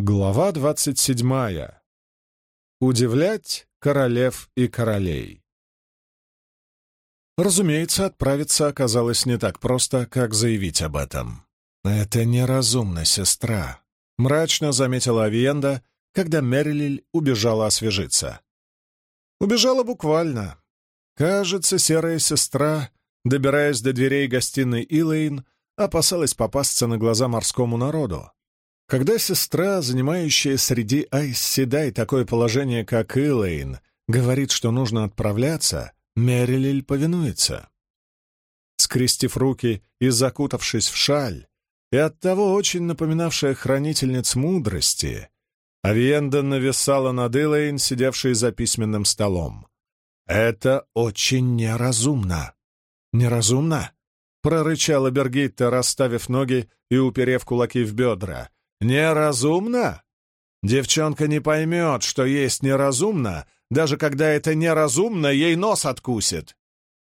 Глава двадцать седьмая. Удивлять королев и королей. Разумеется, отправиться оказалось не так просто, как заявить об этом. «Это неразумно, сестра», — мрачно заметила Авиенда, когда Мерилиль убежала освежиться. Убежала буквально. Кажется, серая сестра, добираясь до дверей гостиной Илэйн, опасалась попасться на глаза морскому народу когда сестра, занимающая среди Айс-Седай такое положение, как Илэйн, говорит, что нужно отправляться, Мерилиль повинуется. Скрестив руки и закутавшись в шаль, и оттого очень напоминавшая хранительниц мудрости, Авиенда нависала над Илэйн, сидевшей за письменным столом. «Это очень неразумно!» «Неразумно?» — прорычала Бергитта, расставив ноги и уперев кулаки в бедра — Неразумно? Девчонка не поймет, что есть неразумно, даже когда это неразумно, ей нос откусит.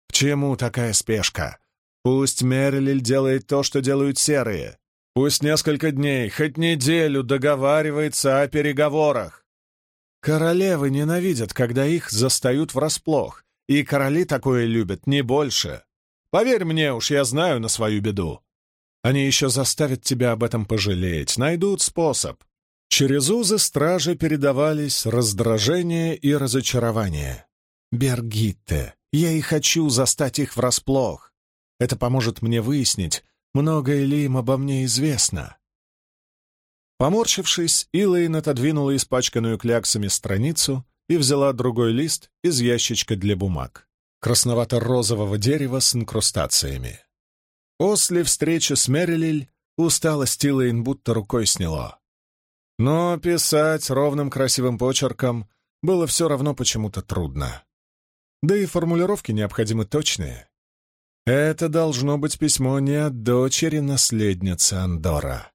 К чему такая спешка? Пусть Мерлиль делает то, что делают серые. Пусть несколько дней, хоть неделю договаривается о переговорах. Королевы ненавидят, когда их застают врасплох, и короли такое любят не больше. Поверь мне, уж я знаю на свою беду. Они еще заставят тебя об этом пожалеть, найдут способ. Через узы стражи передавались раздражение и разочарование. «Бергитте, я и хочу застать их врасплох. Это поможет мне выяснить, многое ли им обо мне известно». Поморщившись, Илэйн отодвинула испачканную кляксами страницу и взяла другой лист из ящичка для бумаг, красновато-розового дерева с инкрустациями. После встречи с Мерилиль усталость Тилэйн будто рукой сняло. Но писать ровным красивым почерком было все равно почему-то трудно. Да и формулировки необходимы точные. Это должно быть письмо не от дочери-наследницы Андора,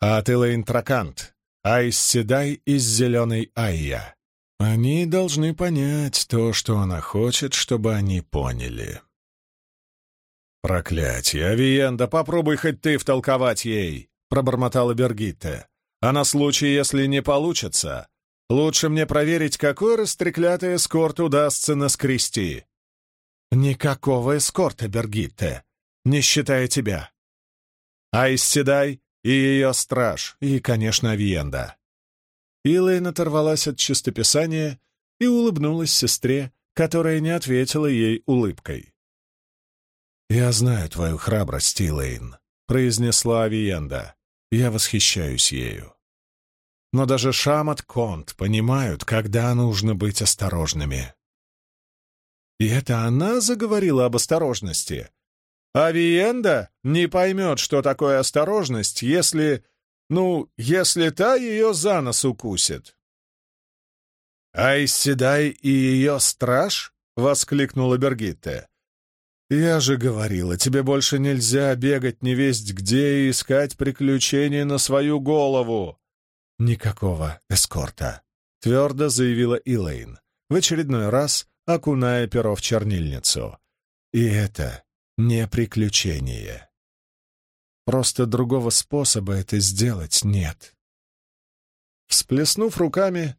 а от Элэйн Тракант, Айс Седай из Зеленой Айя. Они должны понять то, что она хочет, чтобы они поняли. «Проклятье! Авиенда, попробуй хоть ты втолковать ей!» — пробормотала Бергитте. «А на случай, если не получится, лучше мне проверить, какой растреклятый эскорт удастся наскрести». «Никакого эскорта, Бергитте, не считая тебя. Айсседай и ее страж, и, конечно, Авиенда». Илэйн оторвалась от чистописания и улыбнулась сестре, которая не ответила ей улыбкой. «Я знаю твою храбрость, Илэйн», — произнесла Авиенда. «Я восхищаюсь ею». Но даже Шамат Конт понимают, когда нужно быть осторожными. И это она заговорила об осторожности. Авиенда не поймет, что такое осторожность, если... Ну, если та ее за нос укусит. «Айседай и ее страж?» — воскликнула Бергитте. «Я же говорила, тебе больше нельзя бегать невесть где и искать приключения на свою голову!» «Никакого эскорта», — твердо заявила Илэйн, в очередной раз окуная перо в чернильницу. «И это не приключение. Просто другого способа это сделать нет». Всплеснув руками,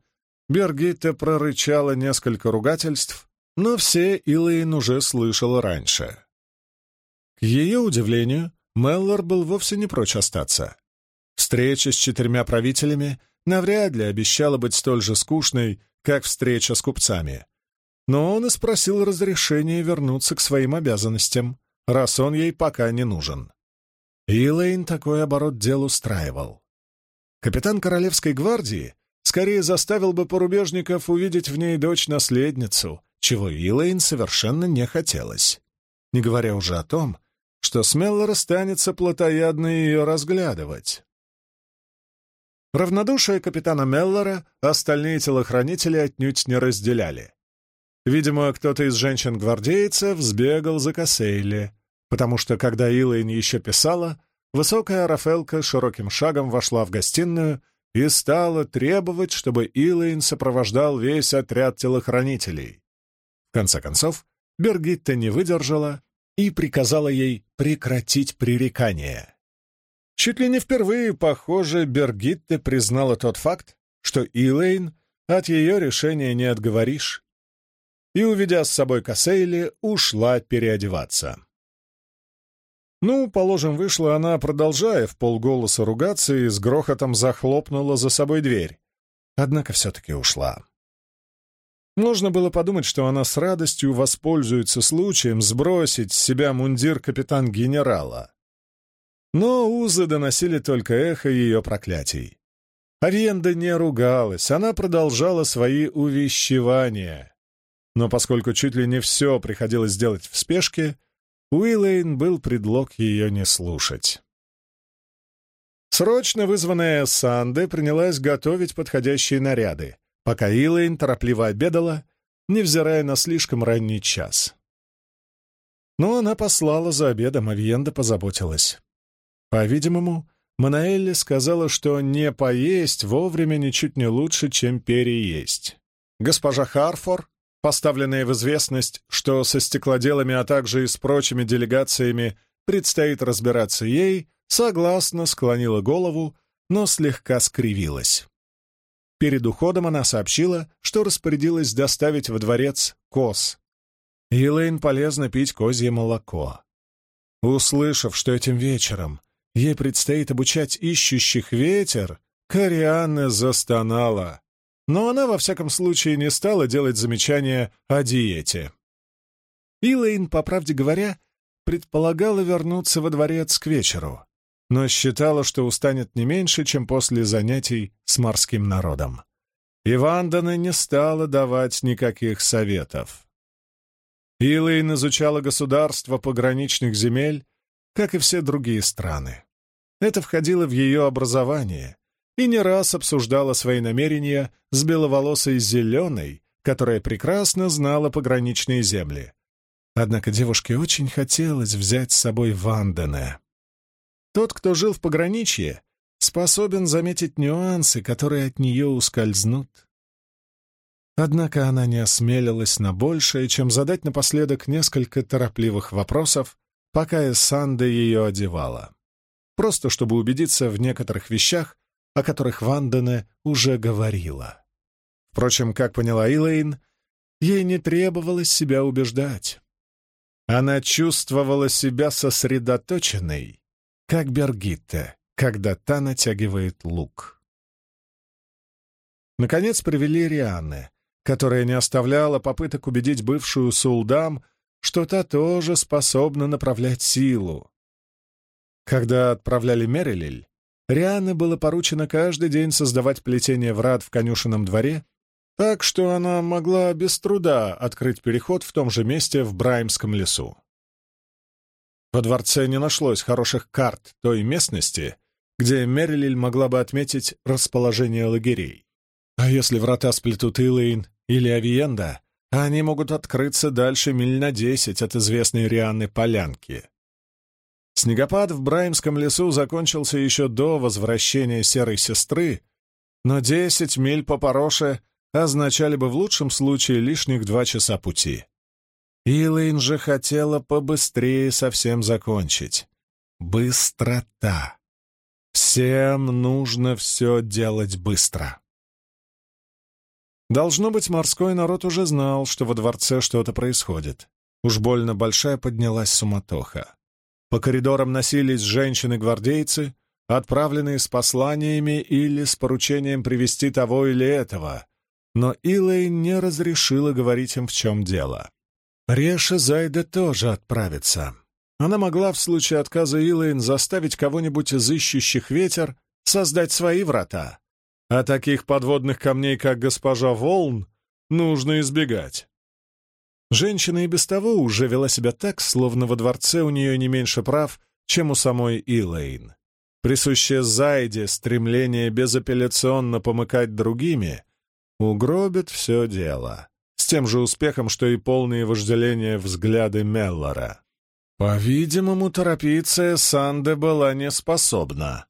Бергитта прорычала несколько ругательств, но все Илэйн уже слышал раньше. К ее удивлению, Меллор был вовсе не прочь остаться. Встреча с четырьмя правителями навряд ли обещала быть столь же скучной, как встреча с купцами. Но он и спросил разрешения вернуться к своим обязанностям, раз он ей пока не нужен. Илэйн такой оборот дел устраивал. Капитан Королевской гвардии скорее заставил бы порубежников увидеть в ней дочь-наследницу, чего Илэйн совершенно не хотелось. Не говоря уже о том, что смело расстанется плотоядно ее разглядывать. Равнодушие капитана Меллора остальные телохранители отнюдь не разделяли. Видимо, кто-то из женщин-гвардейцев сбегал за Кассейли, потому что, когда Илэйн еще писала, высокая Рафелка широким шагом вошла в гостиную и стала требовать, чтобы Илэйн сопровождал весь отряд телохранителей. В конце концов, Бергитта не выдержала и приказала ей прекратить пререкание. Чуть ли не впервые, похоже, Бергитте признала тот факт, что Илэйн от ее решения не отговоришь, и, уведя с собой Кассейли, ушла переодеваться. Ну, положим, вышла она, продолжая в полголоса ругаться, и с грохотом захлопнула за собой дверь. Однако все-таки ушла. Нужно было подумать, что она с радостью воспользуется случаем сбросить с себя мундир капитан-генерала. Но узы доносили только эхо ее проклятий. Авиенда не ругалась, она продолжала свои увещевания. Но поскольку чуть ли не все приходилось делать в спешке, Уиллейн был предлог ее не слушать. Срочно вызванная Санде принялась готовить подходящие наряды, пока Уиллейн торопливо обедала, невзирая на слишком ранний час. Но она послала за обедом, а Виенда позаботилась. По-видимому, Манаэлли сказала, что не поесть вовремя ничуть не лучше, чем переесть. Госпожа Харфор, поставленная в известность, что со стеклоделами, а также и с прочими делегациями предстоит разбираться ей, согласно склонила голову, но слегка скривилась. Перед уходом она сообщила, что распорядилась доставить во дворец коз. Елейн полезно пить козье молоко. Услышав, что этим вечером ей предстоит обучать ищущих ветер, Корианна застонала. Но она, во всяком случае, не стала делать замечания о диете. Илэйн, по правде говоря, предполагала вернуться во дворец к вечеру, но считала, что устанет не меньше, чем после занятий с морским народом. И Вандана не стала давать никаких советов. Илэйн изучала государство пограничных земель как и все другие страны. Это входило в ее образование, и не раз обсуждала свои намерения с беловолосой зеленой, которая прекрасно знала пограничные земли. Однако девушке очень хотелось взять с собой Вандене. Тот, кто жил в пограничье, способен заметить нюансы, которые от нее ускользнут. Однако она не осмелилась на большее, чем задать напоследок несколько торопливых вопросов, пока Эссанда ее одевала. Просто чтобы убедиться в некоторых вещах, о которых Вандене уже говорила. Впрочем, как поняла Илэйн, ей не требовалось себя убеждать. Она чувствовала себя сосредоточенной, как Бергитте, когда та натягивает лук. Наконец привели Рианны, которая не оставляла попыток убедить бывшую Сулдам, что та тоже способна направлять силу. Когда отправляли Мерилиль, Рианне было поручено каждый день создавать плетение врат в конюшенном дворе, так что она могла без труда открыть переход в том же месте в Браймском лесу. Во дворце не нашлось хороших карт той местности, где Мерилиль могла бы отметить расположение лагерей. А если врата сплетут Илэйн или Авиенда, они могут открыться дальше миль на десять от известной Рианны Полянки. Снегопад в Браймском лесу закончился еще до возвращения серой сестры, но десять миль по пороше означали бы в лучшем случае лишних два часа пути. Илэйн же хотела побыстрее совсем закончить. Быстрота. Всем нужно все делать быстро. Должно быть, морской народ уже знал, что во дворце что-то происходит. Уж больно большая поднялась суматоха. По коридорам носились женщины-гвардейцы, отправленные с посланиями или с поручением привести того или этого, но Илэй не разрешила говорить им, в чем дело. Реша Зайда тоже отправится. Она могла в случае отказа Илэйн заставить кого-нибудь из ищущих ветер создать свои врата, а таких подводных камней, как госпожа Волн, нужно избегать. Женщина и без того уже вела себя так, словно во дворце у нее не меньше прав, чем у самой Илэйн. Присущее Зайде стремление безапелляционно помыкать другими угробит все дело, тем же успехом, что и полные вожделения взгляды Меллора. По-видимому, торопиться Санде была не способна.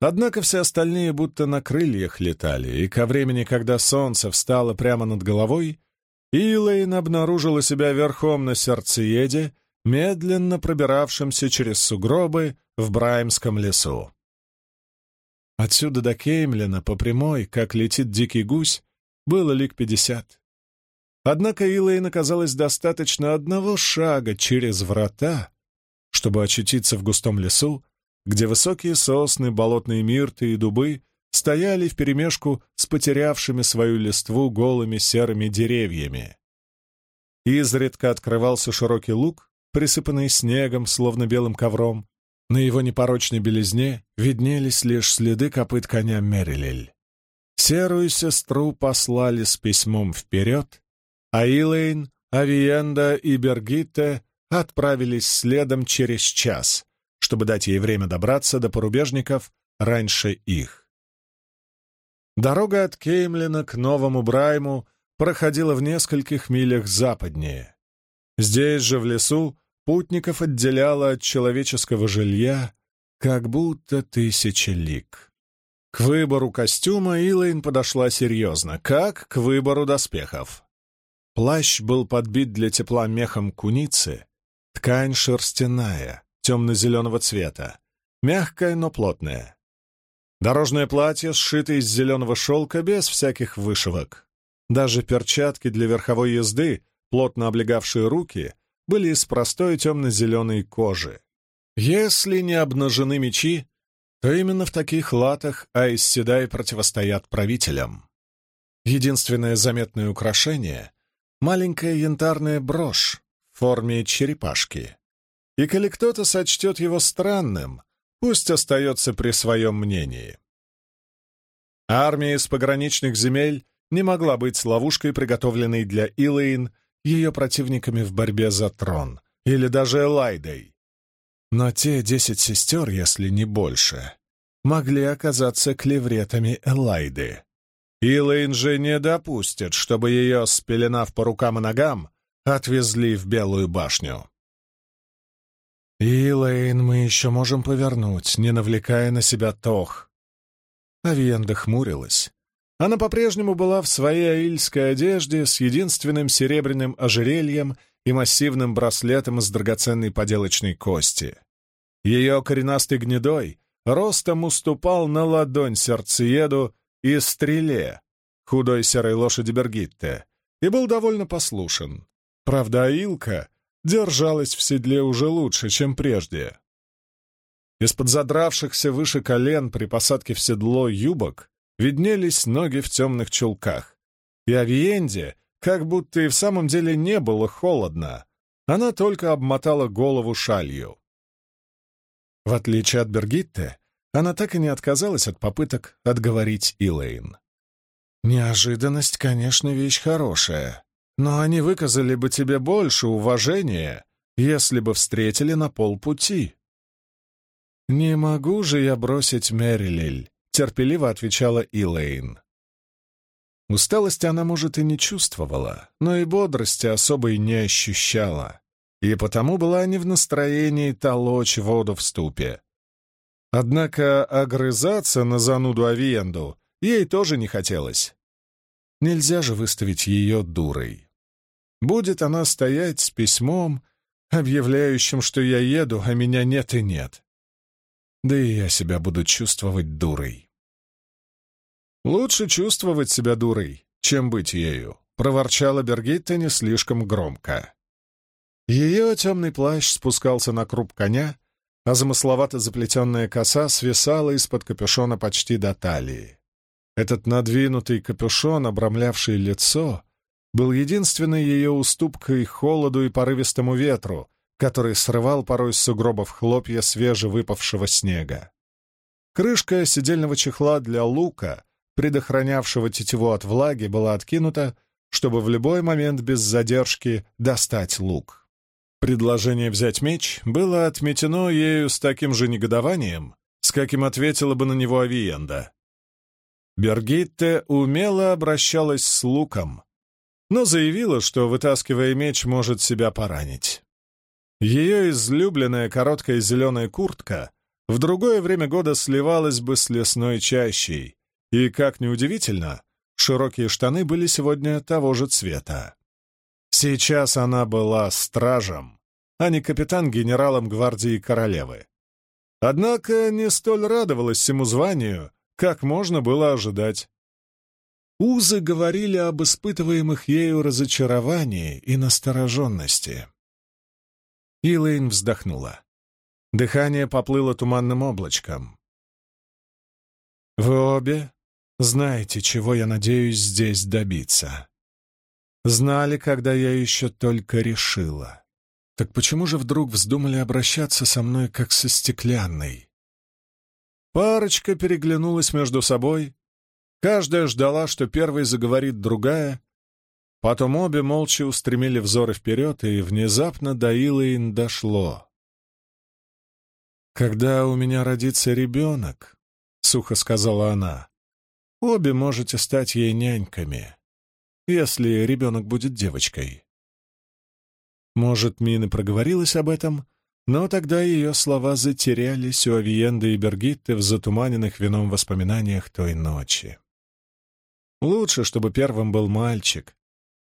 Однако все остальные будто на крыльях летали, и ко времени, когда солнце встало прямо над головой, Илэйн обнаружила себя верхом на сердцееде, медленно пробиравшемся через сугробы в Браймском лесу. Отсюда до Кеймлина по прямой, как летит дикий гусь, было лик пятьдесят. Однако Илэйн оказалось достаточно одного шага через врата, чтобы очутиться в густом лесу, где высокие сосны, болотные мирты и дубы стояли вперемешку с потерявшими свою листву голыми серыми деревьями. Изредка открывался широкий луг, присыпанный снегом, словно белым ковром. На его непорочной белизне виднелись лишь следы копыт коня Мерилель. Серую сестру послали с письмом вперед, а Илэйн, Авиенда и Бергитте отправились следом через час, чтобы дать ей время добраться до порубежников раньше их. Дорога от Кеймлина к Новому Брайму проходила в нескольких милях западнее. Здесь же, в лесу, путников отделяло от человеческого жилья как будто тысяча лик. К выбору костюма Илайн подошла серьезно, как к выбору доспехов. Плащ был подбит для тепла мехом куницы, ткань шерстяная, темно-зеленого цвета, мягкая, но плотная. Дорожное платье сшито из зеленого шелка без всяких вышивок. Даже перчатки для верховой езды, плотно облегавшие руки, были из простой темно-зеленой кожи. Если не обнажены мечи, то именно в таких латах Айс Седай противостоят правителям. Единственное заметное украшение — маленькая янтарная брошь в форме черепашки. И коли кто-то сочтет его странным, пусть остается при своем мнении. Армия из пограничных земель не могла быть ловушкой, приготовленной для Илэйн ее противниками в борьбе за трон, или даже Элайдой. Но те десять сестер, если не больше, могли оказаться клевретами Элайды. Илэйн же не допустит, чтобы ее, спеленав по рукам и ногам, отвезли в Белую башню. «Илэйн мы еще можем повернуть, не навлекая на себя тох». Авиенда хмурилась. Она по-прежнему была в своей аильской одежде с единственным серебряным ожерельем и массивным браслетом из драгоценной поделочной кости. Ее коренастый гнедой ростом уступал на ладонь сердцееду и стреле, худой серой лошади Бергитте, и был довольно послушен. Правда, Аилка держалась в седле уже лучше, чем прежде. Из-под задравшихся выше колен при посадке в седло юбок виднелись ноги в темных чулках. И Авиенде как будто и в самом деле не было холодно. Она только обмотала голову шалью. В отличие от Бергитте, она так и не отказалась от попыток отговорить Илэйн. «Неожиданность, конечно, вещь хорошая, но они выказали бы тебе больше уважения, если бы встретили на полпути». «Не могу же я бросить Мэрилель», терпеливо отвечала Илэйн. Усталости она, может, и не чувствовала, но и бодрости особой не ощущала, и потому была не в настроении толочь воду в ступе. Однако огрызаться на зануду Авиенду ей тоже не хотелось. Нельзя же выставить ее дурой. Будет она стоять с письмом, объявляющим, что я еду, а меня нет и нет. Да и я себя буду чувствовать дурой. «Лучше чувствовать себя дурой, чем быть ею», — проворчала Бергитта не слишком громко. Ее темный плащ спускался на круп коня, а замысловато заплетенная коса свисала из-под капюшона почти до талии. Этот надвинутый капюшон, обрамлявший лицо, был единственной ее уступкой холоду и порывистому ветру, который срывал порой с сугробов хлопья свежевыпавшего снега. Крышка сидельного чехла для лука предохранявшего тетиву от влаги, была откинута, чтобы в любой момент без задержки достать лук. Предложение взять меч было отметено ею с таким же негодованием, с каким ответила бы на него Авиенда. Бергитте умело обращалась с луком, но заявила, что, вытаскивая меч, может себя поранить. Ее излюбленная короткая зеленая куртка в другое время года сливалась бы с лесной чащей, и, как ни удивительно, широкие штаны были сегодня того же цвета. Сейчас она была стражем, а не капитан-генералом гвардии королевы. Однако не столь радовалась всему званию, как можно было ожидать. Узы говорили об испытываемых ею разочаровании и настороженности. Илэйн вздохнула. Дыхание поплыло туманным облачком. «Вы обе знаете, чего я надеюсь здесь добиться. Знали, когда я еще только решила. Так почему же вдруг вздумали обращаться со мной, как со стеклянной?» Парочка переглянулась между собой, Каждая ждала, что первой заговорит другая. Потом обе молча устремили взоры вперед, и внезапно до Илэйн дошло. «Когда у меня родится ребенок», — сухо сказала она, — «обе можете стать ей няньками, если ребенок будет девочкой». Может, Мина проговорилась об этом, но тогда ее слова затерялись у Авиенды и Бергитты в затуманенных вином воспоминаниях той ночи. Лучше, чтобы первым был мальчик.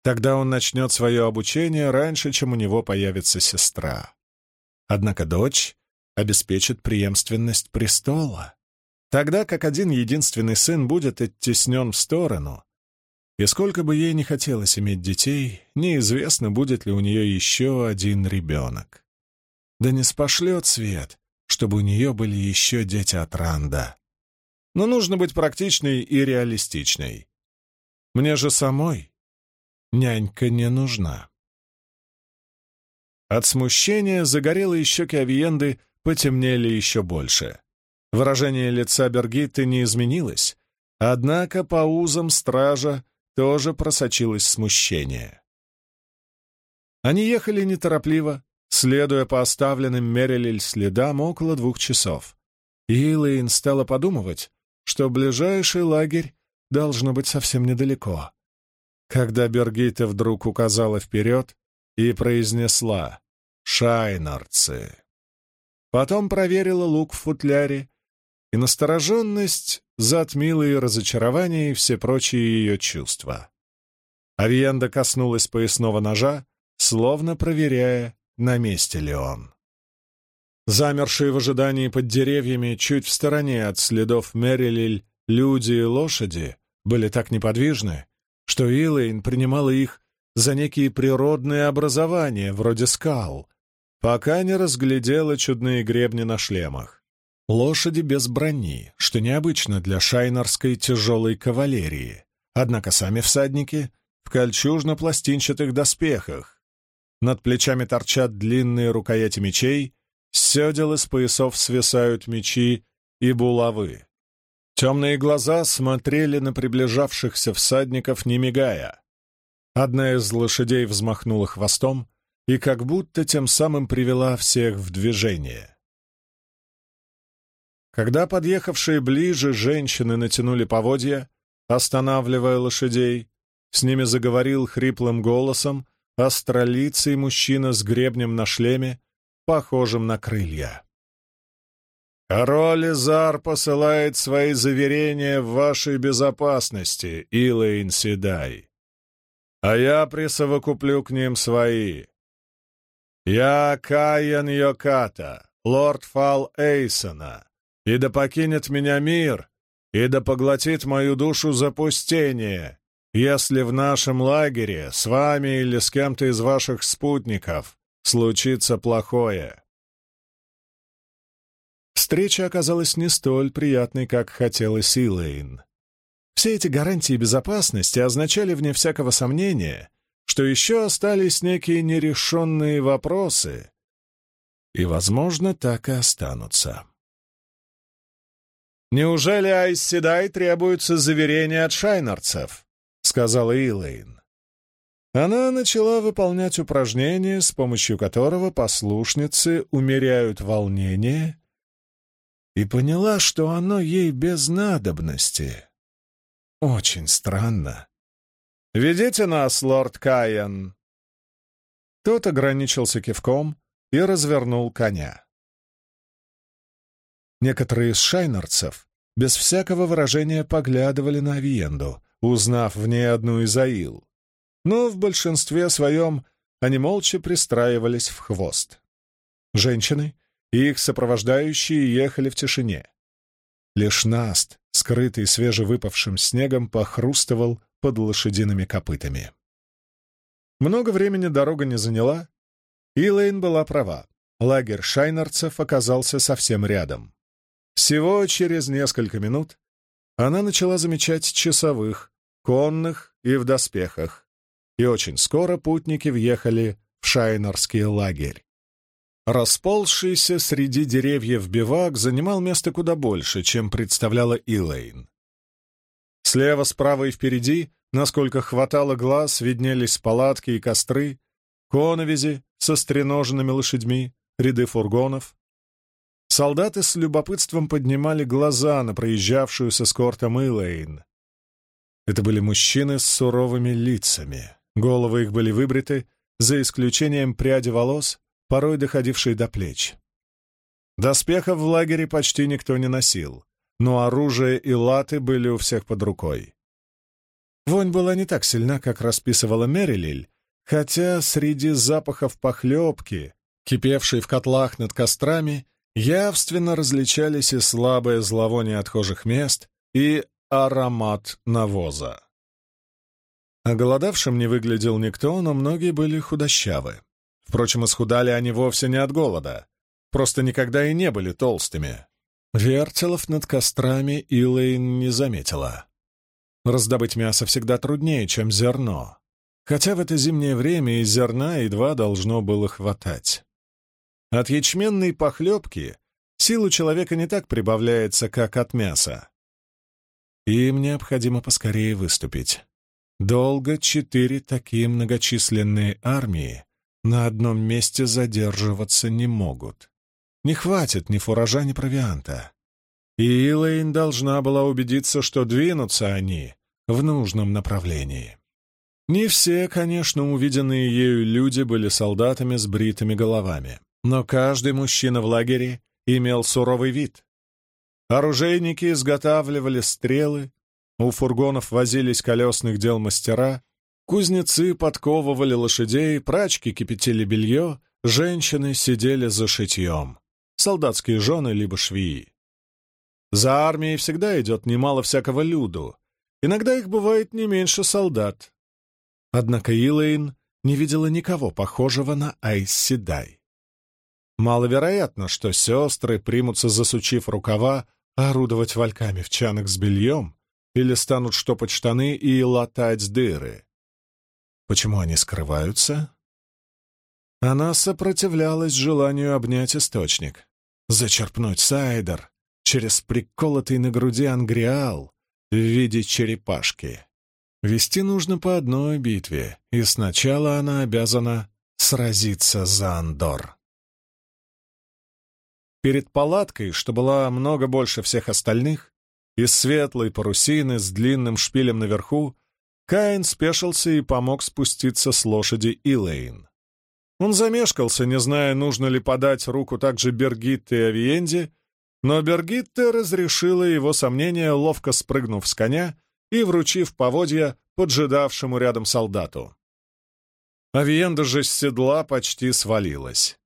Тогда он начнет свое обучение раньше, чем у него появится сестра. Однако дочь обеспечит преемственность престола, тогда как один единственный сын будет оттеснен в сторону. И сколько бы ей не хотелось иметь детей, неизвестно, будет ли у нее еще один ребенок. Да не спошлет свет, чтобы у нее были еще дети от Ранда. Но нужно быть практичной и реалистичной. Мне же самой нянька не нужна. От смущения загорелые щеки Авиенды потемнели еще больше. Выражение лица Бергитты не изменилось, однако по узам стража тоже просочилось смущение. Они ехали неторопливо, следуя по оставленным Мерилель следам около двух часов. И Илэйн стала подумывать, что ближайший лагерь должно быть совсем недалеко. Когда Бергита вдруг указала вперед и произнесла «Шайнарцы». Потом проверила лук в футляре, и настороженность затмила и разочарование, и все прочие ее чувства. Авиенда коснулась поясного ножа, словно проверяя, на месте ли он. Замершие в ожидании под деревьями, чуть в стороне от следов Мерилиль, люди и лошади были так неподвижны, что Илэйн принимала их за некие природные образования, вроде скал, пока не разглядела чудные гребни на шлемах. Лошади без брони, что необычно для шайнарской тяжелой кавалерии, однако сами всадники в кольчужно-пластинчатых доспехах. Над плечами торчат длинные рукояти мечей, с седел из поясов свисают мечи и булавы. Темные глаза смотрели на приближавшихся всадников, не мигая. Одна из лошадей взмахнула хвостом и как будто тем самым привела всех в движение. Когда подъехавшие ближе женщины натянули поводья, останавливая лошадей, с ними заговорил хриплым голосом астролицый мужчина с гребнем на шлеме, похожим на крылья. Король Изар посылает свои заверения в вашей безопасности, Илэйн Седай. А я присовокуплю к ним свои. Я Каен Йоката, лорд Фал Эйсона, и да покинет меня мир, и да поглотит мою душу запустение, если в нашем лагере с вами или с кем-то из ваших спутников случится плохое. Встреча оказалась не столь приятной, как хотелось Илэйн. Все эти гарантии безопасности означали, вне всякого сомнения, что еще остались некие нерешенные вопросы, и, возможно, так и останутся. «Неужели Айсседай требуется заверение от шайнарцев?» — сказала Илэйн. Она начала выполнять упражнение, с помощью которого послушницы умеряют волнение и поняла, что оно ей без надобности. Очень странно. «Ведите нас, лорд Кайен!» Тот ограничился кивком и развернул коня. Некоторые из шайнерцев без всякого выражения поглядывали на Авиенду, узнав в ней одну из аил. Но в большинстве своем они молча пристраивались в хвост. Женщины их сопровождающие ехали в тишине. Лишь Наст скрытый свежевыпавшим снегом, похрустывал под лошадиными копытами. Много времени дорога не заняла, и Лейн была права. Лагерь шайнарцев оказался совсем рядом. Всего через несколько минут она начала замечать часовых, конных и в доспехах, и очень скоро путники въехали в шайнарский лагерь. Расползшийся среди деревьев бивак занимал место куда больше, чем представляла Илэйн. Слева, справа и впереди, насколько хватало глаз, виднелись палатки и костры, коновизи со стреноженными лошадьми, ряды фургонов. Солдаты с любопытством поднимали глаза на проезжавшую с эскортом Илэйн. Это были мужчины с суровыми лицами. Головы их были выбриты, за исключением пряди волос, порой доходившей до плеч. Доспехов в лагере почти никто не носил, но оружие и латы были у всех под рукой. Вонь была не так сильна, как расписывала Мерилиль, хотя среди запахов похлебки, кипевшей в котлах над кострами, явственно различались и слабое зловоние отхожих мест, и аромат навоза. Оголодавшим не выглядел никто, но многие были худощавы. Впрочем, исхудали они вовсе не от голода, просто никогда и не были толстыми. Вертелов над кострами Илэйн не заметила. Раздобыть мясо всегда труднее, чем зерно, хотя в это зимнее время и зерна едва должно было хватать. От ячменной похлебки силу человека не так прибавляется, как от мяса. Им необходимо поскорее выступить. Долго четыре такие многочисленные армии на одном месте задерживаться не могут. Не хватит ни фуража, ни провианта. И Илэйн должна была убедиться, что двинутся они в нужном направлении. Не все, конечно, увиденные ею люди были солдатами с бритыми головами, но каждый мужчина в лагере имел суровый вид. Оружейники изготавливали стрелы, у фургонов возились колесных дел мастера, Кузнецы подковывали лошадей, прачки кипятили белье, женщины сидели за шитьем. Солдатские жены либо швеи. За армией всегда идет немало всякого люду. Иногда их бывает не меньше солдат. Однако Илэйн не видела никого похожего на Айс Маловероятно, что сестры примутся, засучив рукава, орудовать вальками в чанах с бельем или станут штопать штаны и латать дыры. Почему они скрываются? Она сопротивлялась желанию обнять источник, зачерпнуть сайдер через приколотый на груди ангриал в виде черепашки. Вести нужно по одной битве, и сначала она обязана сразиться за Андор. Перед палаткой, что была много больше всех остальных, из светлой парусины с длинным шпилем наверху, Каин спешился и помог спуститься с лошади Илэйн. Он замешкался, не зная, нужно ли подать руку также Бергитте и Авиенде, но Бергитте разрешила его сомнения, ловко спрыгнув с коня и вручив поводья поджидавшему рядом солдату. Авиенда же с седла почти свалилась.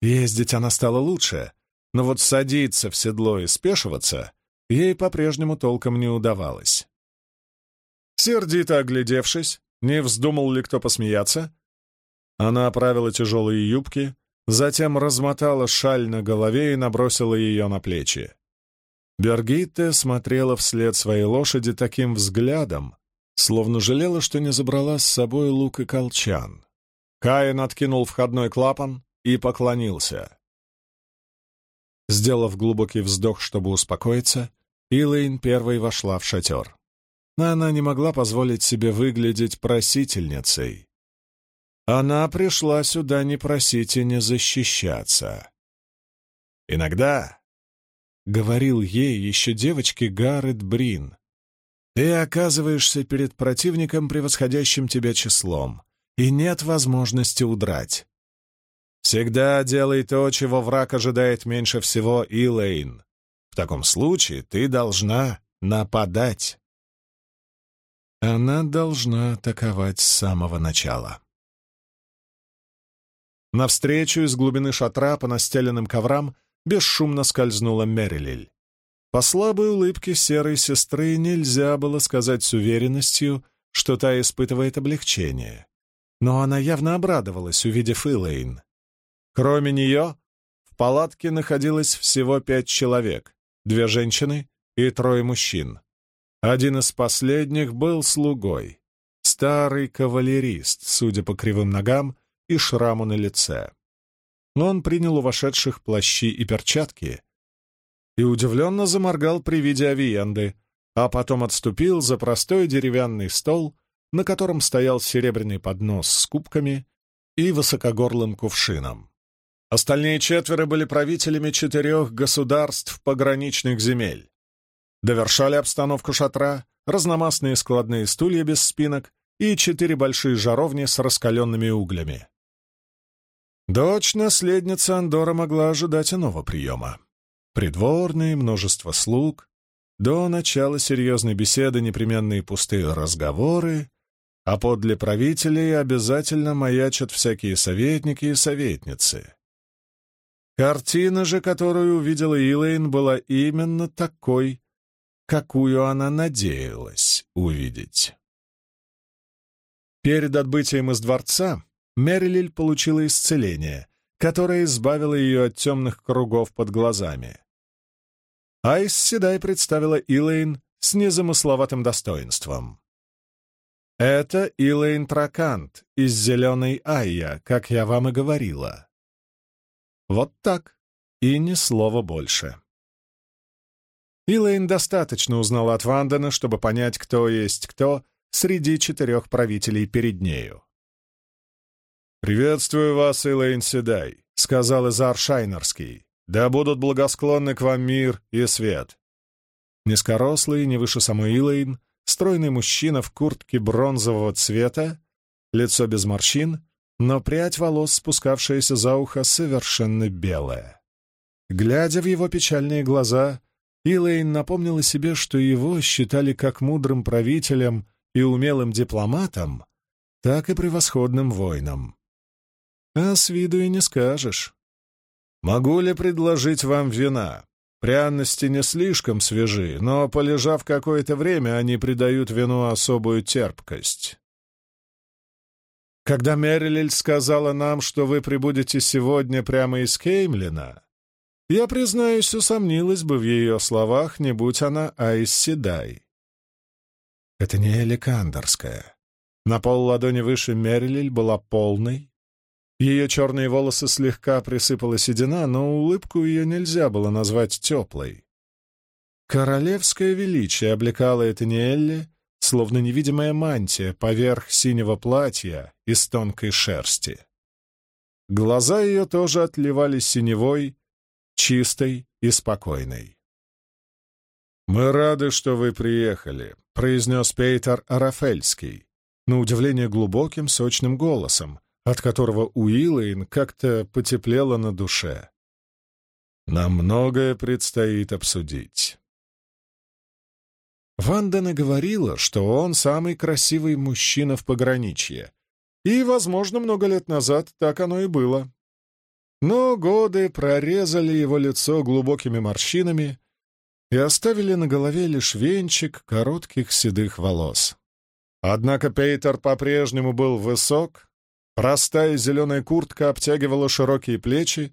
Ездить она стала лучше, но вот садиться в седло и спешиваться ей по-прежнему толком не удавалось. Сердито оглядевшись, не вздумал ли кто посмеяться, она оправила тяжелые юбки, затем размотала шаль на голове и набросила ее на плечи. Бергитте смотрела вслед своей лошади таким взглядом, словно жалела, что не забрала с собой лук и колчан. Каин откинул входной клапан и поклонился. Сделав глубокий вздох, чтобы успокоиться, Илэйн первой вошла в шатер но она не могла позволить себе выглядеть просительницей. Она пришла сюда не просить и не защищаться. Иногда, — говорил ей еще девочке Гаррет Брин, — ты оказываешься перед противником, превосходящим тебя числом, и нет возможности удрать. Всегда делай то, чего враг ожидает меньше всего, Илэйн. В таком случае ты должна нападать. Она должна атаковать с самого начала. Навстречу из глубины шатра по настеленным коврам бесшумно скользнула Мерилиль. По слабой улыбке серой сестры нельзя было сказать с уверенностью, что та испытывает облегчение. Но она явно обрадовалась, увидев Илэйн. Кроме нее, в палатке находилось всего пять человек, две женщины и трое мужчин. Один из последних был слугой, старый кавалерист, судя по кривым ногам и шраму на лице. Он принял у вошедших плащи и перчатки и удивленно заморгал при виде авиенды, а потом отступил за простой деревянный стол, на котором стоял серебряный поднос с кубками и высокогорлым кувшином. Остальные четверо были правителями четырех государств пограничных земель. Довершали обстановку шатра разномастные складные стулья без спинок и четыре большие жаровни с раскаленными углями. Дочь наследницы Андора могла ожидать иного приема. Придворные, множество слуг, до начала серьезной беседы непременные пустые разговоры, а подле правителей обязательно маячат всякие советники и советницы. Картина же, которую увидела Илэйн, была именно такой, какую она надеялась увидеть. Перед отбытием из дворца Мерилиль получила исцеление, которое избавило ее от темных кругов под глазами. Айс Седай представила Илэйн с незамысловатым достоинством. «Это Илэйн Тракант из Зеленой Айя, как я вам и говорила». Вот так, и ни слова больше. Илэйн достаточно узнала от Вандена, чтобы понять, кто есть кто среди четырех правителей перед нею. «Приветствую вас, Илэйн Седай», — сказал Изар Шайнерский. Да будут благосклонны к вам мир и свет. Низкорослый, не выше самой Илэйн, стройный мужчина в куртке бронзового цвета, лицо без морщин, но прядь волос, спускавшаяся за ухо, совершенно белая. Глядя в его печальные глаза, Илэйн напомнила себе, что его считали как мудрым правителем и умелым дипломатом, так и превосходным воином. А с виду и не скажешь. Могу ли предложить вам вина? Пряности не слишком свежи, но, полежав какое-то время, они придают вину особую терпкость. Когда Мерилель сказала нам, что вы прибудете сегодня прямо из Кеймлина, я, признаюсь, усомнилась бы в ее словах, не будь она Айс Седай. Это не Эликандерская. На пол ладони выше Мерилель была полной, ее черные волосы слегка присыпала седина, но улыбку ее нельзя было назвать теплой. Королевское величие облекало Этаниэлли, словно невидимая мантия поверх синего платья из тонкой шерсти. Глаза ее тоже отливали синевой, чистой и спокойной. «Мы рады, что вы приехали», — произнес Пейтер Арафельский, на удивление глубоким, сочным голосом, от которого у Илэйн как-то потеплело на душе. Нам многое предстоит обсудить. Вандена говорила, что он самый красивый мужчина в пограничье, и, возможно, много лет назад так оно и было. Но годы прорезали его лицо глубокими морщинами и оставили на голове лишь венчик коротких седых волос. Однако Пейтер по-прежнему был высок, Простая зеленая куртка обтягивала широкие плечи,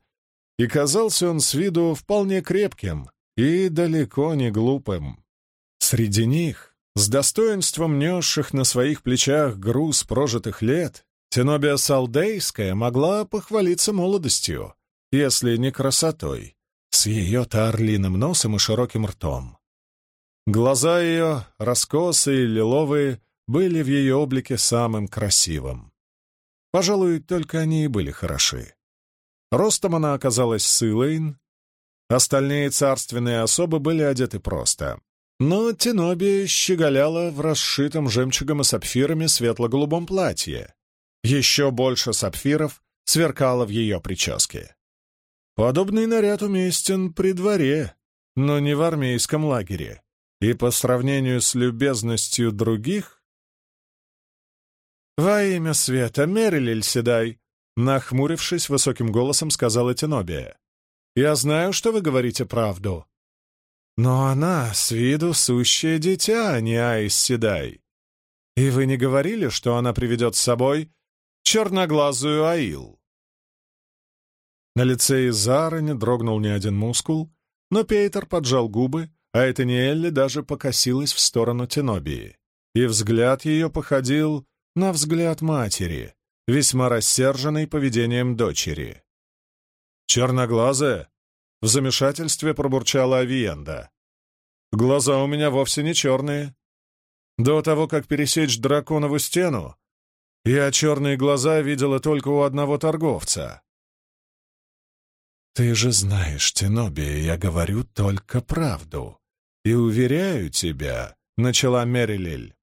и казался он с виду вполне крепким и далеко не глупым. Среди них, с достоинством несших на своих плечах груз прожитых лет, Тенобия Салдейская могла похвалиться молодостью, если не красотой, с ее-то орлиным носом и широким ртом. Глаза ее, раскосые, лиловые, были в ее облике самым красивым. Пожалуй, только они и были хороши. Ростом она оказалась с остальные царственные особы были одеты просто. Но Теноби щеголяла в расшитом жемчугом и сапфирами светло-голубом платье. Еще больше сапфиров сверкало в ее прическе. Подобный наряд уместен при дворе, но не в армейском лагере, и по сравнению с любезностью других «Во имя света, Мерилель Седай!» Нахмурившись, высоким голосом сказала Тенобия. «Я знаю, что вы говорите правду. Но она с виду сущее дитя, а не Айс Седай. И вы не говорили, что она приведет с собой черноглазую Аил?» На лице Изары не дрогнул ни один мускул, но Пейтер поджал губы, а Этаниэлли даже покосилась в сторону Тенобии, и взгляд ее походил на взгляд матери, весьма рассерженный поведением дочери. «Черноглазая?» — в замешательстве пробурчала Авиенда. «Глаза у меня вовсе не черные. До того, как пересечь драконову стену, я черные глаза видела только у одного торговца». «Ты же знаешь, Теноби, я говорю только правду. И уверяю тебя», — начала Мерилель.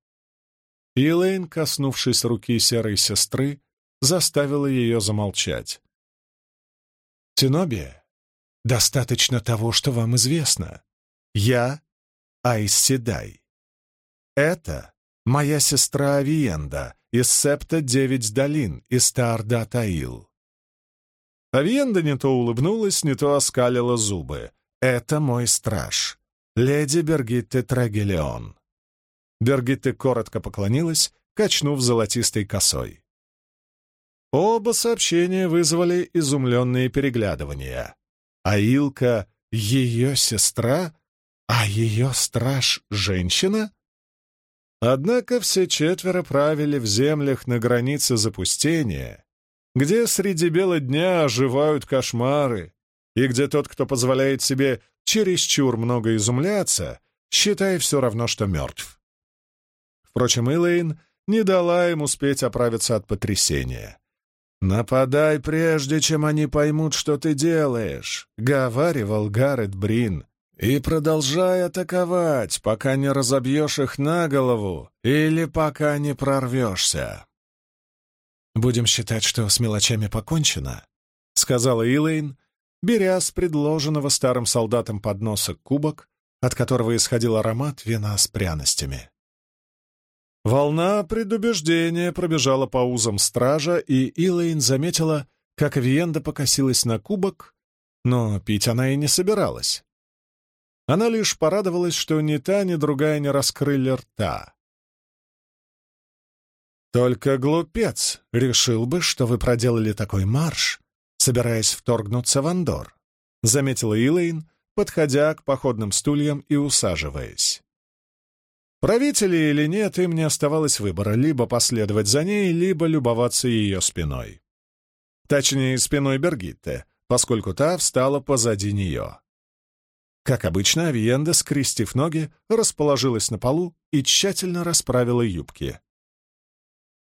Илэйн, коснувшись руки серой сестры, заставила ее замолчать. «Теноби, достаточно того, что вам известно. Я Айс Седай. Это моя сестра Авиенда из Септа Девять Долин из Таарда Таил. Авиенда не то улыбнулась, не то оскалила зубы. «Это мой страж, леди Бергитте Трагелион». Бергитте коротко поклонилась, качнув золотистой косой. Оба сообщения вызвали изумленные переглядывания. А Илка — ее сестра, а ее страж — женщина? Однако все четверо правили в землях на границе запустения, где среди бела дня оживают кошмары, и где тот, кто позволяет себе чересчур много изумляться, считай все равно, что мертв. Впрочем, Элэйн не дала им успеть оправиться от потрясения. «Нападай, прежде чем они поймут, что ты делаешь», — говаривал Гаррет Брин. «И продолжай атаковать, пока не разобьешь их на голову или пока не прорвешься». «Будем считать, что с мелочами покончено», — сказала Илэйн, беря с предложенного старым солдатом подноса кубок, от которого исходил аромат вина с пряностями. Волна предубеждения пробежала по узам стража, и Илэйн заметила, как Виенда покосилась на кубок, но пить она и не собиралась. Она лишь порадовалась, что ни та, ни другая не раскрыли рта. Только глупец решил бы, что вы проделали такой марш, собираясь вторгнуться в Андор, заметила Илэйн, подходя к походным стульям и усаживаясь. Правители или нет, им не оставалось выбора либо последовать за ней, либо любоваться ее спиной. Точнее, спиной Бергитте, поскольку та встала позади нее. Как обычно, Авиенда, скрестив ноги, расположилась на полу и тщательно расправила юбки.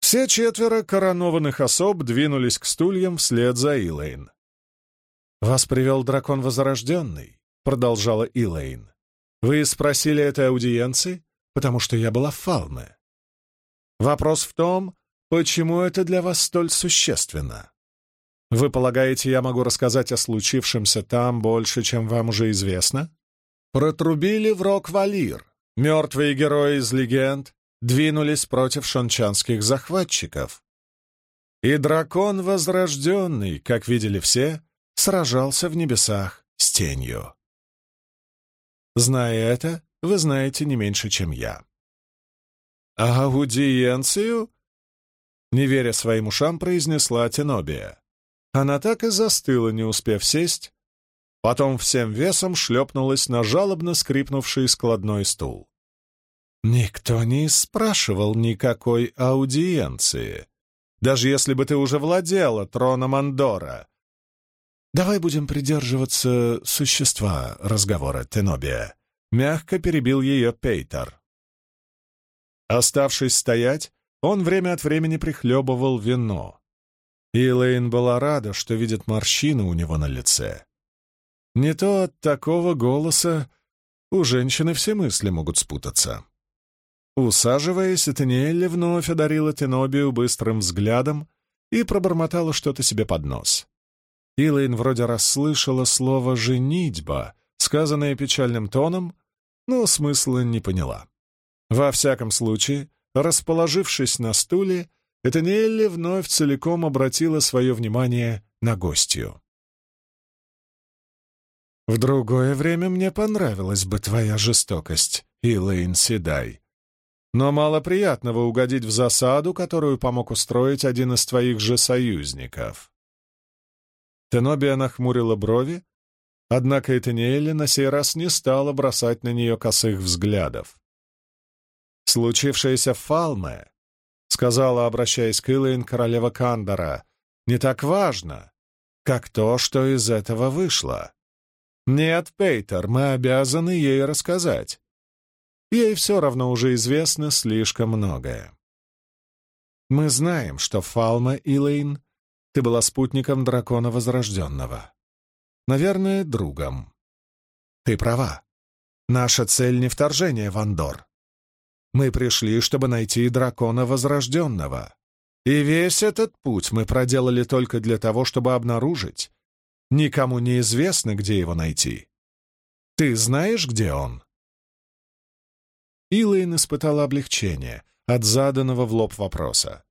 Все четверо коронованных особ двинулись к стульям вслед за Илэйн. «Вас привел дракон Возрожденный», — продолжала Илэйн. «Вы спросили этой аудиенции, потому что я была Фалме. Вопрос в том, почему это для вас столь существенно. Вы полагаете, я могу рассказать о случившемся там больше, чем вам уже известно? Протрубили в Рок-Валир. Мертвые герои из легенд двинулись против шончанских захватчиков. И дракон возрожденный, как видели все, сражался в небесах с тенью. Зная это, вы знаете не меньше, чем я. «А аудиенцию?» Не веря своим ушам, произнесла Тенобия. Она так и застыла, не успев сесть, потом всем весом шлепнулась на жалобно скрипнувший складной стул. Никто не спрашивал никакой аудиенции, даже если бы ты уже владела троном Андора. Давай будем придерживаться существа разговора, Тенобия. Мягко перебил ее Пейтер. Оставшись стоять, он время от времени прихлебывал вино. Илэйн была рада, что видит морщины у него на лице. Не то от такого голоса у женщины все мысли могут спутаться. Усаживаясь, Этаниэлли вновь одарила Тенобию быстрым взглядом и пробормотала что-то себе под нос. Илайн вроде расслышала слово «женитьба», сказанное печальным тоном, но смысла не поняла. Во всяком случае, расположившись на стуле, Этаниэлли вновь целиком обратила свое внимание на гостью. В другое время мне понравилась бы твоя жестокость, Илэйн Седай. Но мало приятного угодить в засаду, которую помог устроить один из твоих же союзников. Тенобия нахмурила брови, однако Этаниэля на сей раз не стала бросать на нее косых взглядов. «Случившееся в Фалме», — сказала, обращаясь к Илэйн королева Кандора, — «не так важно, как то, что из этого вышло. Нет, Пейтер, мы обязаны ей рассказать. Ей все равно уже известно слишком многое. Мы знаем, что Фалма Илэйн, ты была спутником дракона Возрожденного. Наверное, другом. Ты права. Наша цель не вторжение в Андор. Мы пришли, чтобы найти дракона Возрожденного. И весь этот путь мы проделали только для того, чтобы обнаружить. Никому не известно, где его найти. Ты знаешь, где он?» Илэйн испытала облегчение от заданного в лоб вопроса.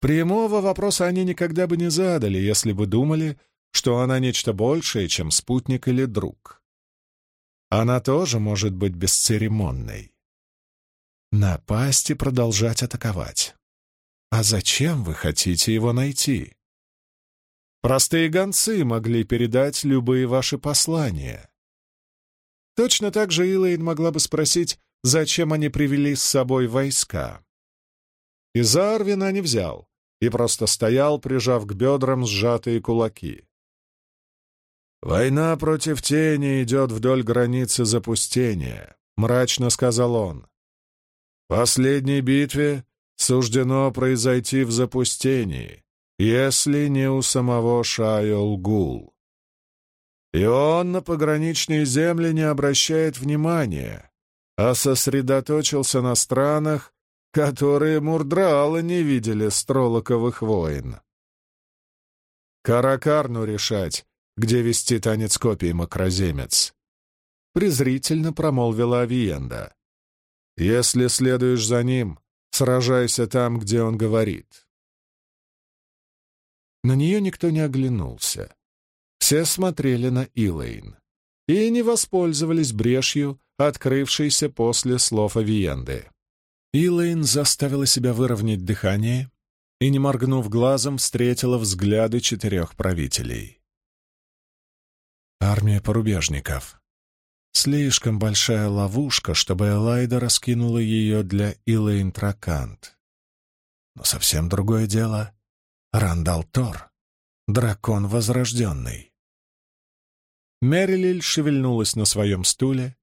Прямого вопроса они никогда бы не задали, если бы думали, что она нечто большее, чем спутник или друг. Она тоже может быть бесцеремонной. Напасть и продолжать атаковать. А зачем вы хотите его найти? Простые гонцы могли передать любые ваши послания. Точно так же Илэйн могла бы спросить, зачем они привели с собой войска. Из Арвина не взял и просто стоял, прижав к бедрам сжатые кулаки. «Война против тени идет вдоль границы запустения», — мрачно сказал он. «В последней битве суждено произойти в запустении, если не у самого Шайол-Гул. И он на пограничные земли не обращает внимания, а сосредоточился на странах, которые Мурдрала не видели стролоковых войн. Каракарну решать, где вести танец копий макроземец. Презрительно промолвила Авиенда. Если следуешь за ним, сражайся там, где он говорит. На нее никто не оглянулся. Все смотрели на Илэйн и не воспользовались брешью, открывшейся после слов Авиенды. Илэйн заставила себя выровнять дыхание и, не моргнув глазом, встретила взгляды четырех правителей. Армия порубежников. Слишком большая ловушка, чтобы Элайда раскинула ее для Илэйн Тракант. Но совсем другое дело — Рандал Тор, дракон возрожденный. Мерилиль шевельнулась на своем стуле,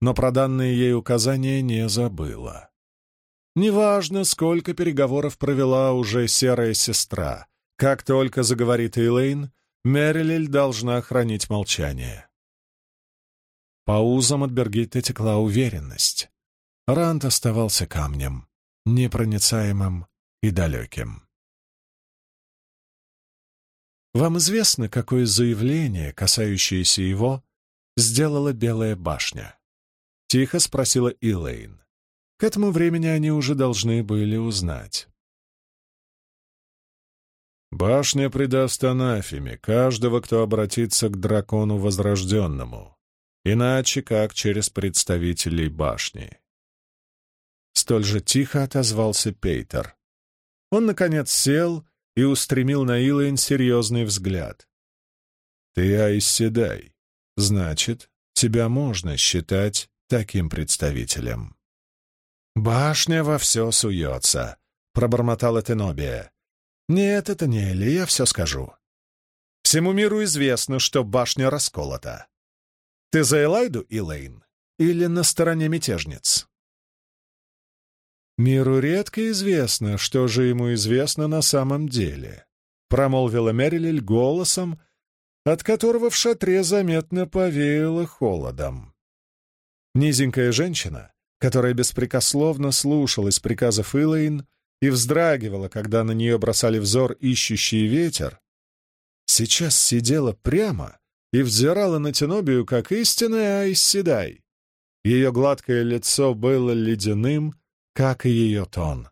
но про данные ей указания не забыла. Неважно, сколько переговоров провела уже серая сестра, как только заговорит Эйлейн, Мерилиль должна хранить молчание. По узам от Бергитта текла уверенность. Рант оставался камнем, непроницаемым и далеким. Вам известно, какое заявление, касающееся его, сделала Белая башня? Тихо спросила Илэйн. К этому времени они уже должны были узнать. Башня предаст анафеме каждого, кто обратится к дракону возрожденному, иначе как через представителей башни. Столь же тихо отозвался Пейтер. Он, наконец, сел и устремил на Илайн серьезный взгляд. «Ты Айседай. Значит, тебя можно считать таким представителем». «Башня во все суется», — пробормотала Тенобия. «Нет, это не Эли, я все скажу. Всему миру известно, что башня расколота. Ты за Элайду, Илэйн, или на стороне мятежниц?» «Миру редко известно, что же ему известно на самом деле», — промолвила Мерилель голосом, от которого в шатре заметно повеяло холодом. Низенькая женщина, которая беспрекословно слушалась приказов Илэйн и вздрагивала, когда на нее бросали взор ищущий ветер, сейчас сидела прямо и взирала на Тенобию, как истинная Айсседай. Ее гладкое лицо было ледяным, как и ее тон.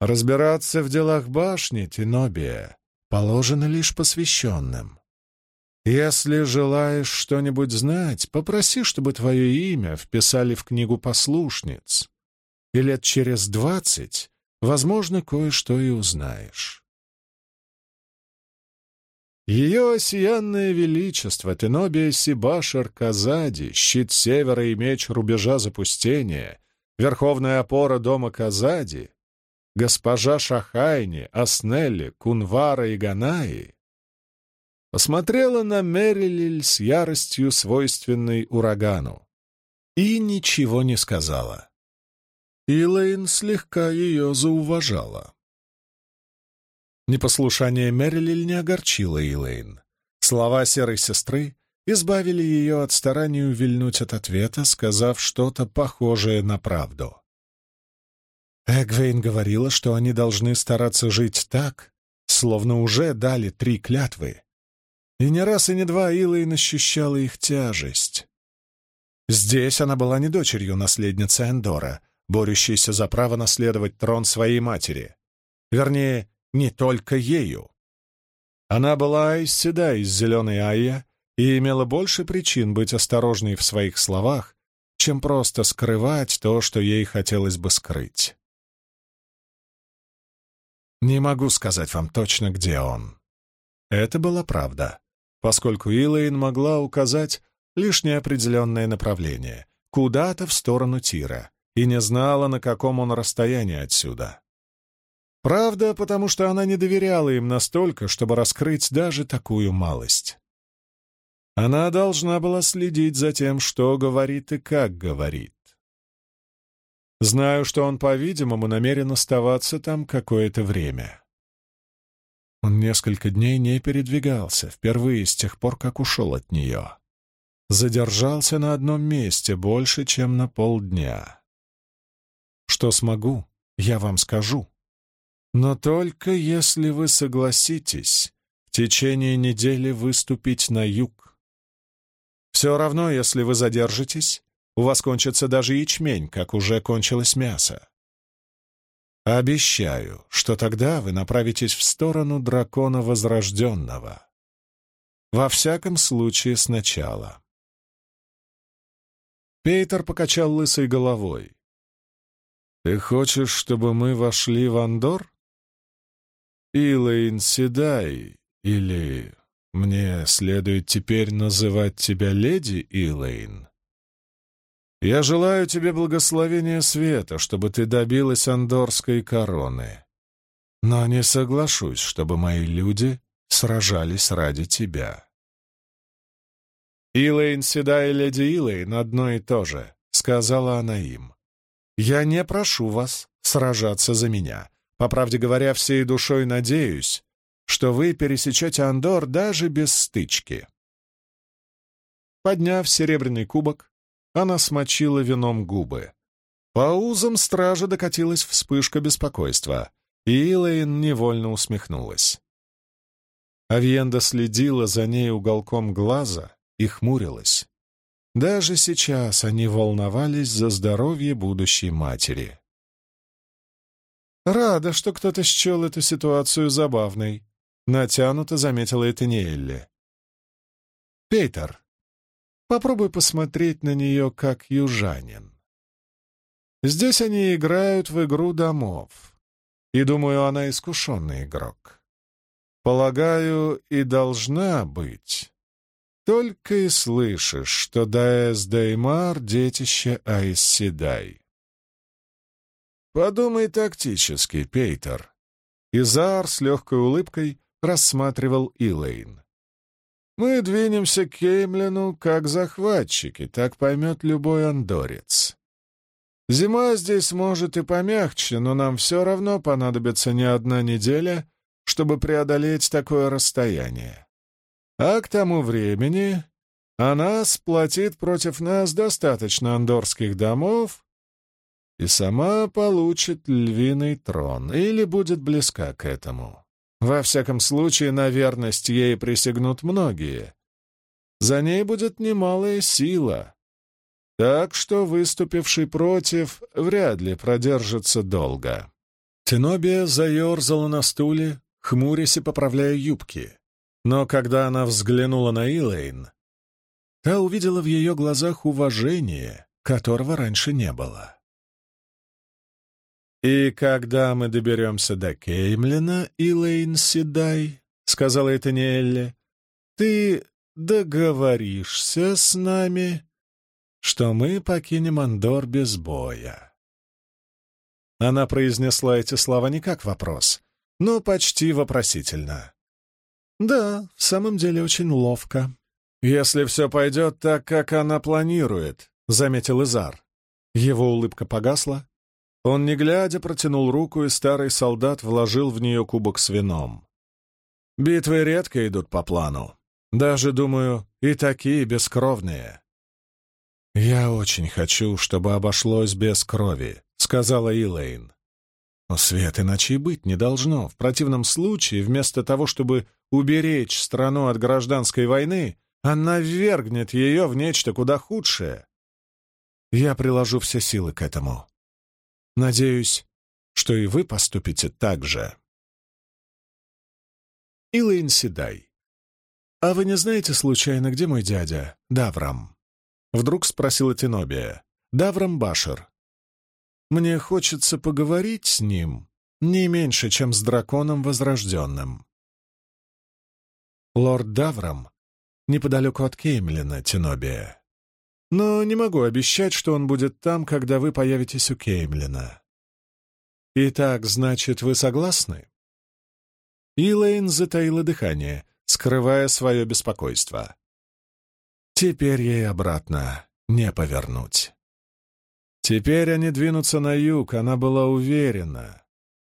Разбираться в делах башни, Тинобия, положено лишь посвященным. Если желаешь что-нибудь знать, попроси, чтобы твое имя вписали в книгу послушниц. И лет через двадцать, возможно, кое-что и узнаешь. Ее осиянное величество, Тенобия Сибашар Казади, щит севера и меч рубежа запустения, верховная опора дома Казади, госпожа Шахайни, Аснелли, Кунвара и Ганаи, посмотрела на Мерилиль с яростью, свойственной урагану, и ничего не сказала. Илэйн слегка ее зауважала. Непослушание Мерилиль не огорчило Илэйн. Слова серой сестры избавили ее от старания увильнуть от ответа, сказав что-то похожее на правду. Эгвейн говорила, что они должны стараться жить так, словно уже дали три клятвы. И не раз и не два Илэйн ощущала их тяжесть. Здесь она была не дочерью наследницы Эндора, борющейся за право наследовать трон своей матери. Вернее, не только ею. Она была из из зеленой Айя и имела больше причин быть осторожной в своих словах, чем просто скрывать то, что ей хотелось бы скрыть. Не могу сказать вам точно, где он. Это была правда, поскольку Илэйн могла указать лишь неопределенное направление, куда-то в сторону Тира, и не знала, на каком он расстоянии отсюда. Правда, потому что она не доверяла им настолько, чтобы раскрыть даже такую малость. Она должна была следить за тем, что говорит и как говорит. Знаю, что он, по-видимому, намерен оставаться там какое-то время. Он несколько дней не передвигался, впервые с тех пор, как ушел от нее. Задержался на одном месте больше, чем на полдня. Что смогу, я вам скажу. Но только если вы согласитесь в течение недели выступить на юг. Все равно, если вы задержитесь, у вас кончится даже ячмень, как уже кончилось мясо. Обещаю, что тогда вы направитесь в сторону дракона Возрожденного. Во всяком случае, сначала. Пейтер покачал лысой головой. «Ты хочешь, чтобы мы вошли в Андор?» «Илэйн Седай, или мне следует теперь называть тебя леди Илэйн?» Я желаю тебе благословения света, чтобы ты добилась андорской короны. Но не соглашусь, чтобы мои люди сражались ради тебя. Илэйн Седа и леди Илэйн одно и то же, — сказала она им. Я не прошу вас сражаться за меня. По правде говоря, всей душой надеюсь, что вы пересечете Андор даже без стычки. Подняв серебряный кубок, она смочила вином губы. По узам стража докатилась вспышка беспокойства, и Илэйн невольно усмехнулась. Авиенда следила за ней уголком глаза и хмурилась. Даже сейчас они волновались за здоровье будущей матери. «Рада, что кто-то счел эту ситуацию забавной», — натянуто заметила Этаниэлли. «Пейтер, Попробуй посмотреть на нее как южанин. Здесь они играют в игру домов, и, думаю, она искушенный игрок. Полагаю, и должна быть. Только и слышишь, что Даэс Деймар — детище Айсседай. Подумай тактически, Пейтер. Изар с легкой улыбкой рассматривал Илэйн. Мы двинемся к Кеймлену как захватчики, так поймет любой андорец. Зима здесь может и помягче, но нам все равно понадобится не одна неделя, чтобы преодолеть такое расстояние. А к тому времени она сплотит против нас достаточно андорских домов и сама получит львиный трон или будет близка к этому. Во всяком случае, на верность ей присягнут многие. За ней будет немалая сила. Так что выступивший против вряд ли продержится долго. Тенобия заерзала на стуле, хмурясь и поправляя юбки. Но когда она взглянула на Илэйн, та увидела в ее глазах уважение, которого раньше не было. «И когда мы доберемся до Кеймлина, Илэйн Седай, — сказала это Ниэлли, — ты договоришься с нами, что мы покинем Андор без боя». Она произнесла эти слова не как вопрос, но почти вопросительно. «Да, в самом деле очень ловко. Если все пойдет так, как она планирует», — заметил Изар. Его улыбка погасла. Он, не глядя, протянул руку, и старый солдат вложил в нее кубок с вином. «Битвы редко идут по плану. Даже, думаю, и такие бескровные». «Я очень хочу, чтобы обошлось без крови», — сказала Илэйн. Но свет иначе и быть не должно. В противном случае, вместо того, чтобы уберечь страну от гражданской войны, она ввергнет ее в нечто куда худшее. Я приложу все силы к этому. Надеюсь, что и вы поступите так же. Илэйн Седай. «А вы не знаете, случайно, где мой дядя, Даврам?» Вдруг спросила Тенобия. «Даврам Башер. Мне хочется поговорить с ним не меньше, чем с драконом Возрожденным. Лорд Даврам неподалеку от Кеймлина, Тенобия. Но не могу обещать, что он будет там, когда вы появитесь у Кеймлина. Итак, значит, вы согласны? Илэйн затаила дыхание, скрывая свое беспокойство. Теперь ей обратно не повернуть. Теперь они двинутся на юг, она была уверена.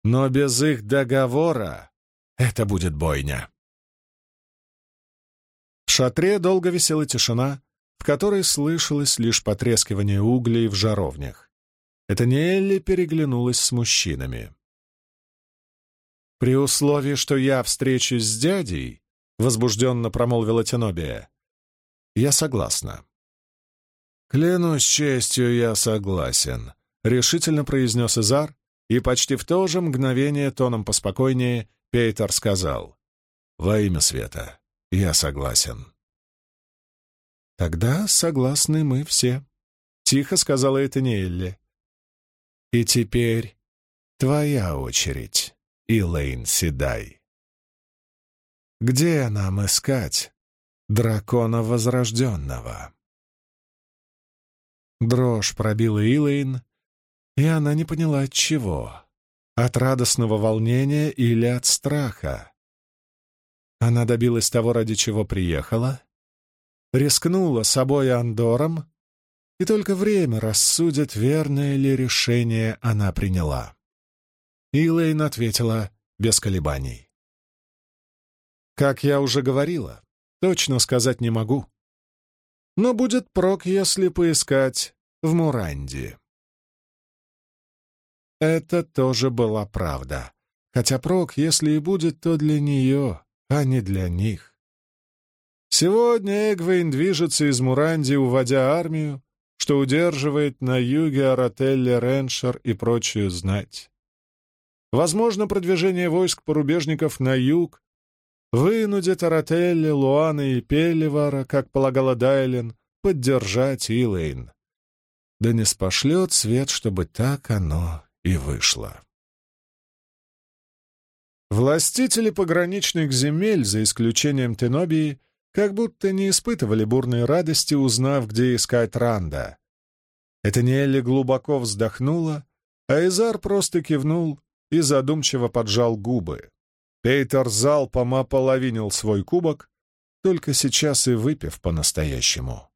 Но без их договора это будет бойня. В шатре долго висела тишина, в которой слышалось лишь потрескивание углей в жаровнях. Это не Элли переглянулась с мужчинами. «При условии, что я встречусь с дядей», — возбужденно промолвила Тенобия, — «я согласна. «Клянусь честью, я согласен», — решительно произнес Изар, и почти в то же мгновение, тоном поспокойнее, Пейтер сказал, «Во имя света, я согласен». «Тогда согласны мы все», — тихо сказала это Нелли. «И теперь твоя очередь, Илэйн Седай. Где нам искать дракона Возрожденного?» Дрожь пробила Илэйн, и она не поняла от чего. От радостного волнения или от страха. Она добилась того, ради чего приехала, рискнула собой Андором, и только время рассудит, верное ли решение она приняла. Илэйн ответила без колебаний. «Как я уже говорила, точно сказать не могу но будет прок, если поискать в Муранди. Это тоже была правда. Хотя прок, если и будет, то для нее, а не для них. Сегодня Эгвейн движется из Муранди, уводя армию, что удерживает на юге Арателли, Реншер и прочую знать. Возможно, продвижение войск порубежников на юг вынудит Арателли, Луана и Пелевара, как полагала Дайлен, поддержать Илэйн. Да не спошлет свет, чтобы так оно и вышло. Властители пограничных земель, за исключением Тенобии, как будто не испытывали бурной радости, узнав, где искать Ранда. Это Нелли глубоко вздохнула, а Изар просто кивнул и задумчиво поджал губы. Пейтер залпом ополовинил свой кубок, только сейчас и выпив по-настоящему.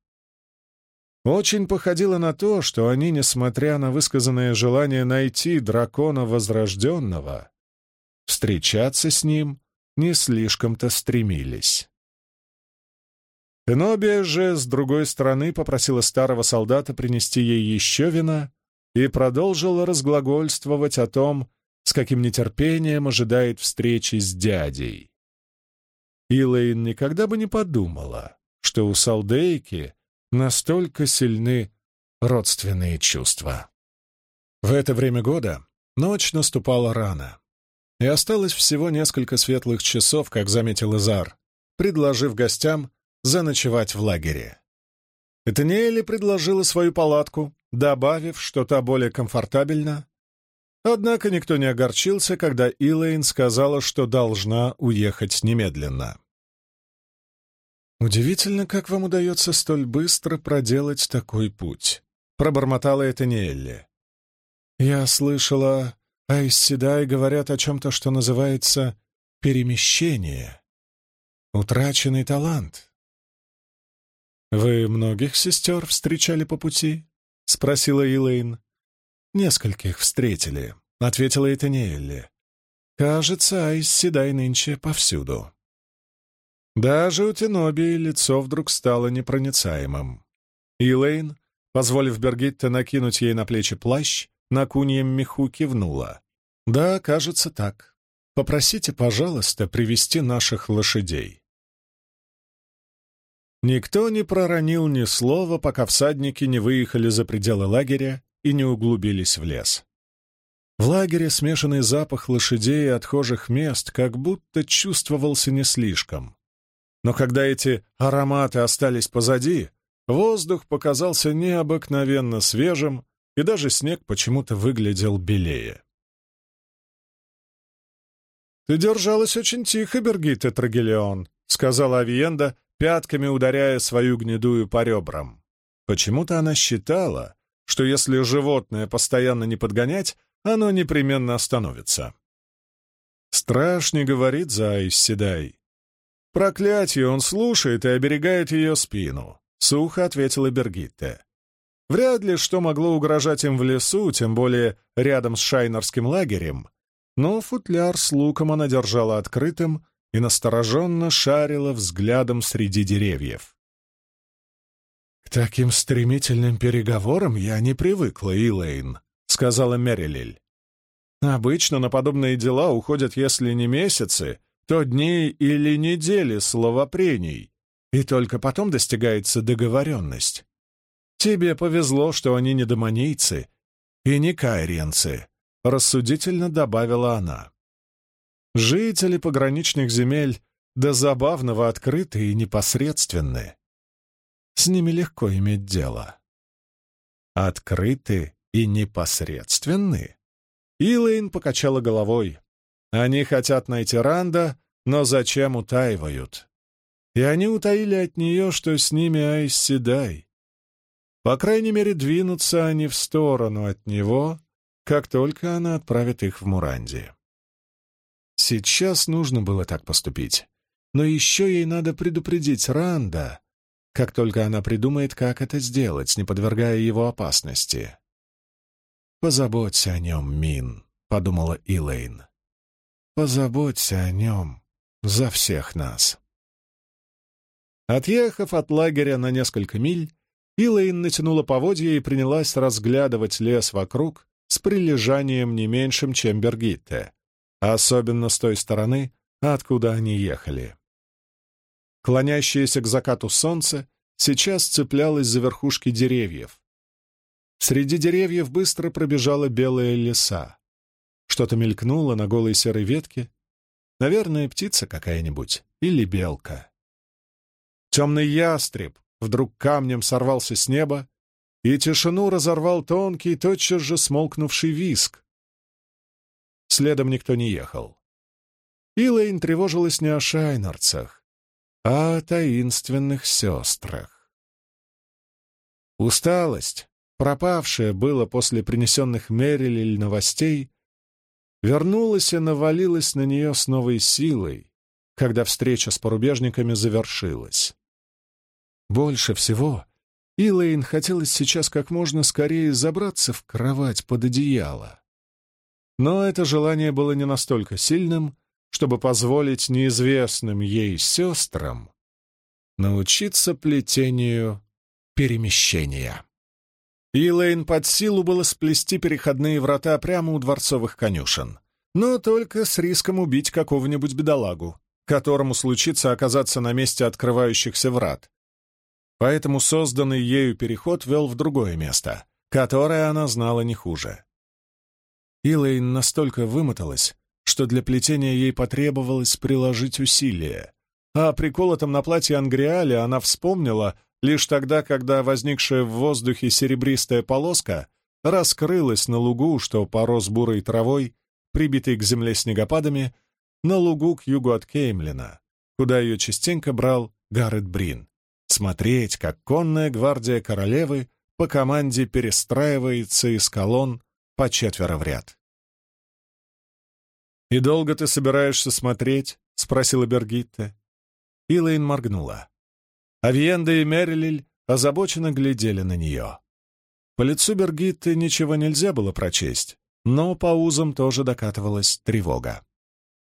Очень походило на то, что они, несмотря на высказанное желание найти дракона Возрожденного, встречаться с ним не слишком-то стремились. Энобия же, с другой стороны, попросила старого солдата принести ей еще вина и продолжила разглагольствовать о том, с каким нетерпением ожидает встречи с дядей. Илэйн никогда бы не подумала, что у Салдейки настолько сильны родственные чувства. В это время года ночь наступала рано, и осталось всего несколько светлых часов, как заметил Изар, предложив гостям заночевать в лагере. Этаниэли предложила свою палатку, добавив, что та более комфортабельна. Однако никто не огорчился, когда Илэйн сказала, что должна уехать немедленно. «Удивительно, как вам удается столь быстро проделать такой путь», — пробормотала Этаниэлли. «Я слышала, Айсседай говорят о чем-то, что называется перемещение. Утраченный талант». «Вы многих сестер встречали по пути?» — спросила Илэйн. «Нескольких встретили», — ответила Этаниэлли. «Кажется, Айсседай нынче повсюду». Даже у Тенобии лицо вдруг стало непроницаемым. Илэйн, позволив Бергитте накинуть ей на плечи плащ, на куньем меху кивнула. «Да, кажется так. Попросите, пожалуйста, привести наших лошадей». Никто не проронил ни слова, пока всадники не выехали за пределы лагеря и не углубились в лес. В лагере смешанный запах лошадей и отхожих мест как будто чувствовался не слишком. Но когда эти ароматы остались позади, воздух показался необыкновенно свежим, и даже снег почему-то выглядел белее. «Ты держалась очень тихо, Бергитте Трагелион», — сказала Авиенда, пятками ударяя свою гнедую по ребрам. Почему-то она считала, что если животное постоянно не подгонять, оно непременно остановится. Страш не говорит за Айсседай. «Проклятие, он слушает и оберегает ее спину», — сухо ответила Бергитте. Вряд ли что могло угрожать им в лесу, тем более рядом с шайнерским лагерем, но футляр с луком она держала открытым и настороженно шарила взглядом среди деревьев. «К таким стремительным переговорам я не привыкла, Илэйн», — сказала Мерилель. «Обычно на подобные дела уходят, если не месяцы, то дни или недели словопрений, и только потом достигается договоренность. Тебе повезло, что они не домонийцы и не кайренцы, рассудительно добавила она. Жители пограничных земель до забавного открыты и непосредственны. С ними легко иметь дело. Открыты и непосредственны? Илэйн покачала головой. Они хотят найти Ранда, но зачем утаивают? И они утаили от нее, что с ними Айс Седай. По крайней мере, двинутся они в сторону от него, как только она отправит их в Муранди. Сейчас нужно было так поступить. Но еще ей надо предупредить Ранда, как только она придумает, как это сделать, не подвергая его опасности. «Позаботься о нем, Мин», — подумала Илэйн. Позаботься о нем за всех нас. Отъехав от лагеря на несколько миль, Илэйн натянула поводья и принялась разглядывать лес вокруг с прилежанием не меньшим, чем Бергитте, особенно с той стороны, откуда они ехали. Клонящееся к закату солнце сейчас цеплялось за верхушки деревьев. Среди деревьев быстро пробежала белая лиса. Что-то мелькнуло на голой серой ветке. Наверное, птица какая-нибудь или белка. Темный ястреб вдруг камнем сорвался с неба, и тишину разорвал тонкий, тотчас же смолкнувший виск. Следом никто не ехал. Илэйн тревожилась не о шайнарцах, а о таинственных сестрах. Усталость, пропавшая было после принесенных Мерилель новостей, вернулась и навалилась на нее с новой силой, когда встреча с порубежниками завершилась. Больше всего Илэйн хотелось сейчас как можно скорее забраться в кровать под одеяло. Но это желание было не настолько сильным, чтобы позволить неизвестным ей сестрам научиться плетению перемещения. Илэйн под силу было сплести переходные врата прямо у дворцовых конюшен, но только с риском убить какого-нибудь бедолагу, которому случится оказаться на месте открывающихся врат. Поэтому созданный ею переход вел в другое место, которое она знала не хуже. Илэйн настолько вымоталась, что для плетения ей потребовалось приложить усилия, а приколотом на платье Ангриале она вспомнила лишь тогда, когда возникшая в воздухе серебристая полоска раскрылась на лугу, что порос бурой травой, прибитой к земле снегопадами, на лугу к югу от Кеймлина, куда ее частенько брал Гаррет Брин. Смотреть, как конная гвардия королевы по команде перестраивается из колонн по четверо в ряд. «И долго ты собираешься смотреть?» — спросила Бергитта. Илэйн моргнула. Авиенда и Мерилиль озабоченно глядели на нее. По лицу Бергитты ничего нельзя было прочесть, но по узам тоже докатывалась тревога.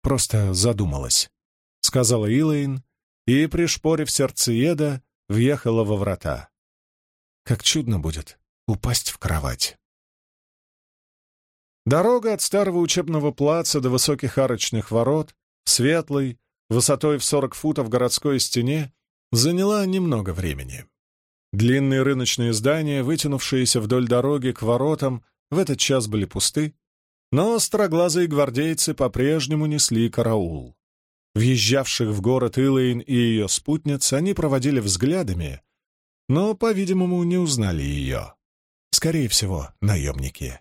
Просто задумалась, — сказала Илэйн, и, пришпорив сердцееда, въехала во врата. Как чудно будет упасть в кровать. Дорога от старого учебного плаца до высоких арочных ворот, светлой, высотой в сорок футов городской стене, заняла немного времени. Длинные рыночные здания, вытянувшиеся вдоль дороги к воротам, в этот час были пусты, но остроглазые гвардейцы по-прежнему несли караул. Въезжавших в город Илэйн и ее спутниц они проводили взглядами, но, по-видимому, не узнали ее. Скорее всего, наемники.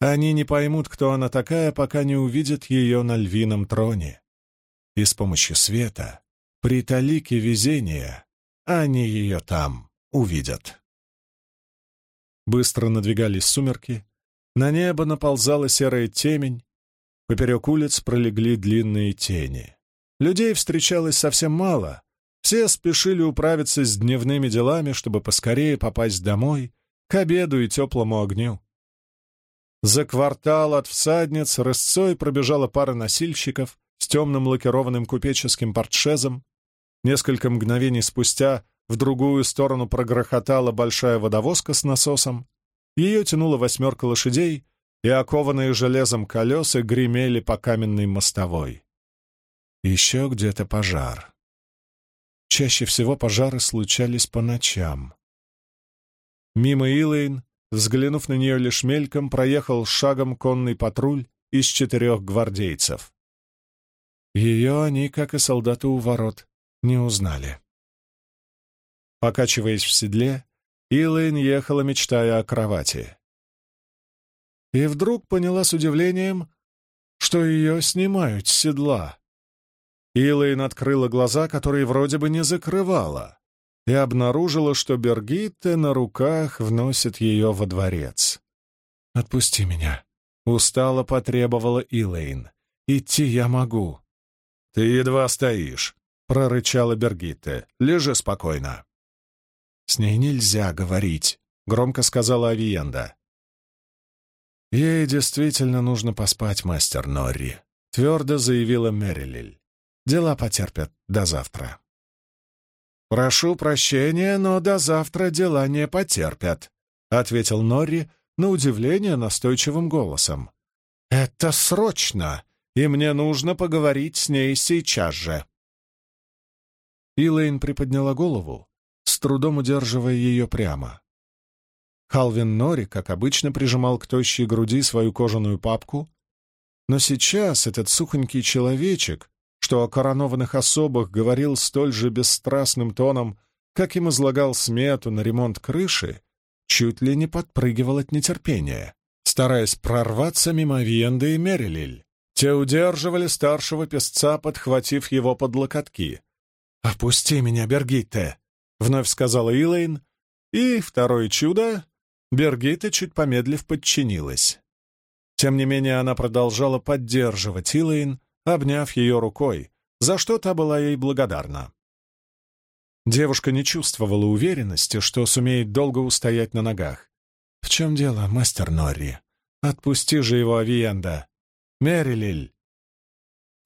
Они не поймут, кто она такая, пока не увидят ее на львином троне. И с помощью света, при талике везения, они ее там увидят. Быстро надвигались сумерки, на небо наползала серая темень, поперек улиц пролегли длинные тени. Людей встречалось совсем мало, все спешили управиться с дневными делами, чтобы поскорее попасть домой, к обеду и теплому огню. За квартал от всадниц рысцой пробежала пара носильщиков с темным лакированным купеческим портшезом. Несколько мгновений спустя в другую сторону прогрохотала большая водовозка с насосом. Ее тянула восьмерка лошадей, и окованные железом колеса гремели по каменной мостовой. Еще где-то пожар. Чаще всего пожары случались по ночам. Мимо Илэйн Взглянув на нее лишь мельком, проехал шагом конный патруль из четырех гвардейцев. Ее они, как и солдаты у ворот, не узнали. Покачиваясь в седле, Илэйн ехала, мечтая о кровати. И вдруг поняла с удивлением, что ее снимают с седла. Илэйн открыла глаза, которые вроде бы не закрывала и обнаружила, что Бергитте на руках вносит ее во дворец. «Отпусти меня», — устало потребовала Илэйн. «Идти я могу». «Ты едва стоишь», — прорычала Бергитте. «Лежи спокойно». «С ней нельзя говорить», — громко сказала Авиенда. «Ей действительно нужно поспать, мастер Норри», — твердо заявила Мерилиль. «Дела потерпят до завтра». «Прошу прощения, но до завтра дела не потерпят», — ответил Норри на удивление настойчивым голосом. «Это срочно, и мне нужно поговорить с ней сейчас же». Илэйн приподняла голову, с трудом удерживая ее прямо. Халвин Нори, как обычно, прижимал к тощей груди свою кожаную папку, но сейчас этот сухонький человечек что о коронованных особах говорил столь же бесстрастным тоном, как им излагал смету на ремонт крыши, чуть ли не подпрыгивал от нетерпения, стараясь прорваться мимо Венды и Мерилиль. Те удерживали старшего песца, подхватив его под локотки. «Опусти меня, Бергитте!» — вновь сказала Илэйн, и второе чудо — Бергитте, чуть помедлив, подчинилась. Тем не менее, она продолжала поддерживать Илэйн, обняв ее рукой, за что та была ей благодарна. Девушка не чувствовала уверенности, что сумеет долго устоять на ногах. «В чем дело, мастер Норри? Отпусти же его, Авиенда! Мерилиль!»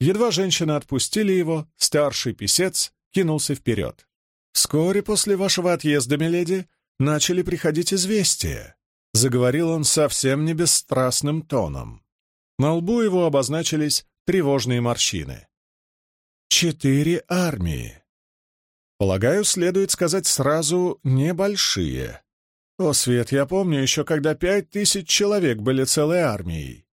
Едва женщины отпустили его, старший писец кинулся вперед. «Вскоре после вашего отъезда, миледи, начали приходить известия», — заговорил он совсем не бесстрастным тоном. На лбу его обозначились тревожные морщины. Четыре армии. Полагаю, следует сказать сразу «небольшие». О, Свет, я помню еще, когда пять тысяч человек были целой армией.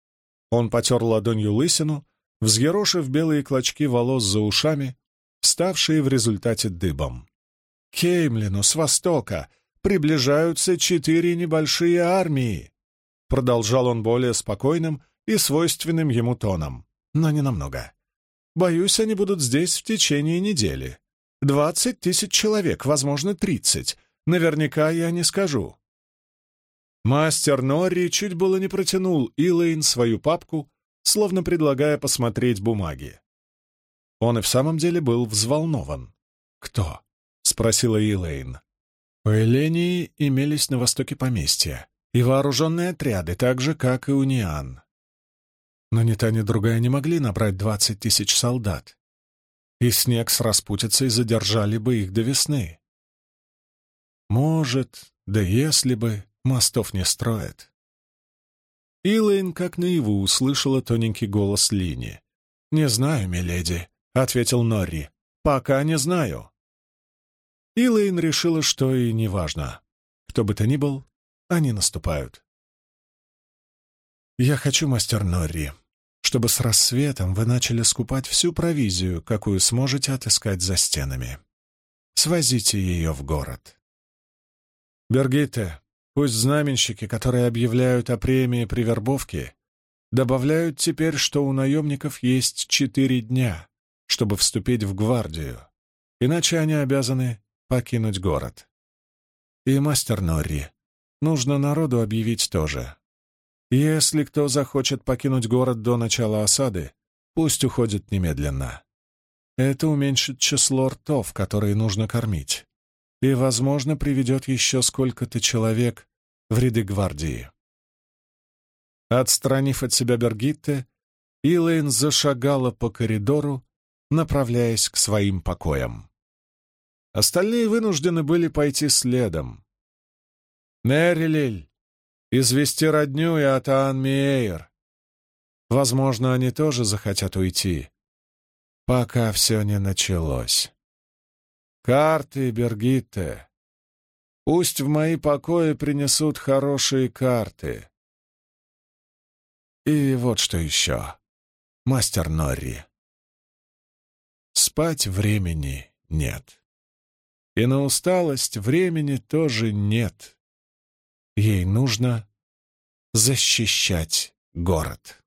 Он потер ладонью лысину, взъерошив белые клочки волос за ушами, вставшие в результате дыбом. Кеймлину с востока приближаются четыре небольшие армии, продолжал он более спокойным и свойственным ему тоном, но не намного. Боюсь, они будут здесь в течение недели. Двадцать тысяч человек, возможно, тридцать. Наверняка я не скажу. Мастер Норри чуть было не протянул Илэйн свою папку, словно предлагая посмотреть бумаги. Он и в самом деле был взволнован. «Кто?» — спросила Илэйн. У Элении имелись на востоке поместья и вооруженные отряды, так же, как и у Ниан. Но ни та, ни другая не могли набрать двадцать тысяч солдат. И снег с распутицей задержали бы их до весны. Может, да если бы, мостов не строят. Илэйн как наяву услышала тоненький голос Лини. «Не знаю, миледи», — ответил Норри. «Пока не знаю». Илэйн решила, что и неважно. Кто бы то ни был, они наступают. «Я хочу, мастер Норри, чтобы с рассветом вы начали скупать всю провизию, какую сможете отыскать за стенами. Свозите ее в город». «Бергите, пусть знаменщики, которые объявляют о премии при вербовке, добавляют теперь, что у наемников есть четыре дня, чтобы вступить в гвардию, иначе они обязаны покинуть город. И мастер Норри, нужно народу объявить тоже. Если кто захочет покинуть город до начала осады, пусть уходит немедленно. Это уменьшит число ртов, которые нужно кормить, и, возможно, приведет еще сколько-то человек в ряды гвардии. Отстранив от себя Бергитте, Илэйн зашагала по коридору, направляясь к своим покоям. Остальные вынуждены были пойти следом. «Неррилель, извести родню и Атаан Миэйр. Возможно, они тоже захотят уйти, пока все не началось. Карты, Бергитте. Пусть в мои покои принесут хорошие карты. И вот что еще, мастер Норри. Спать времени нет. И на усталость времени тоже нет. Ей нужно защищать город.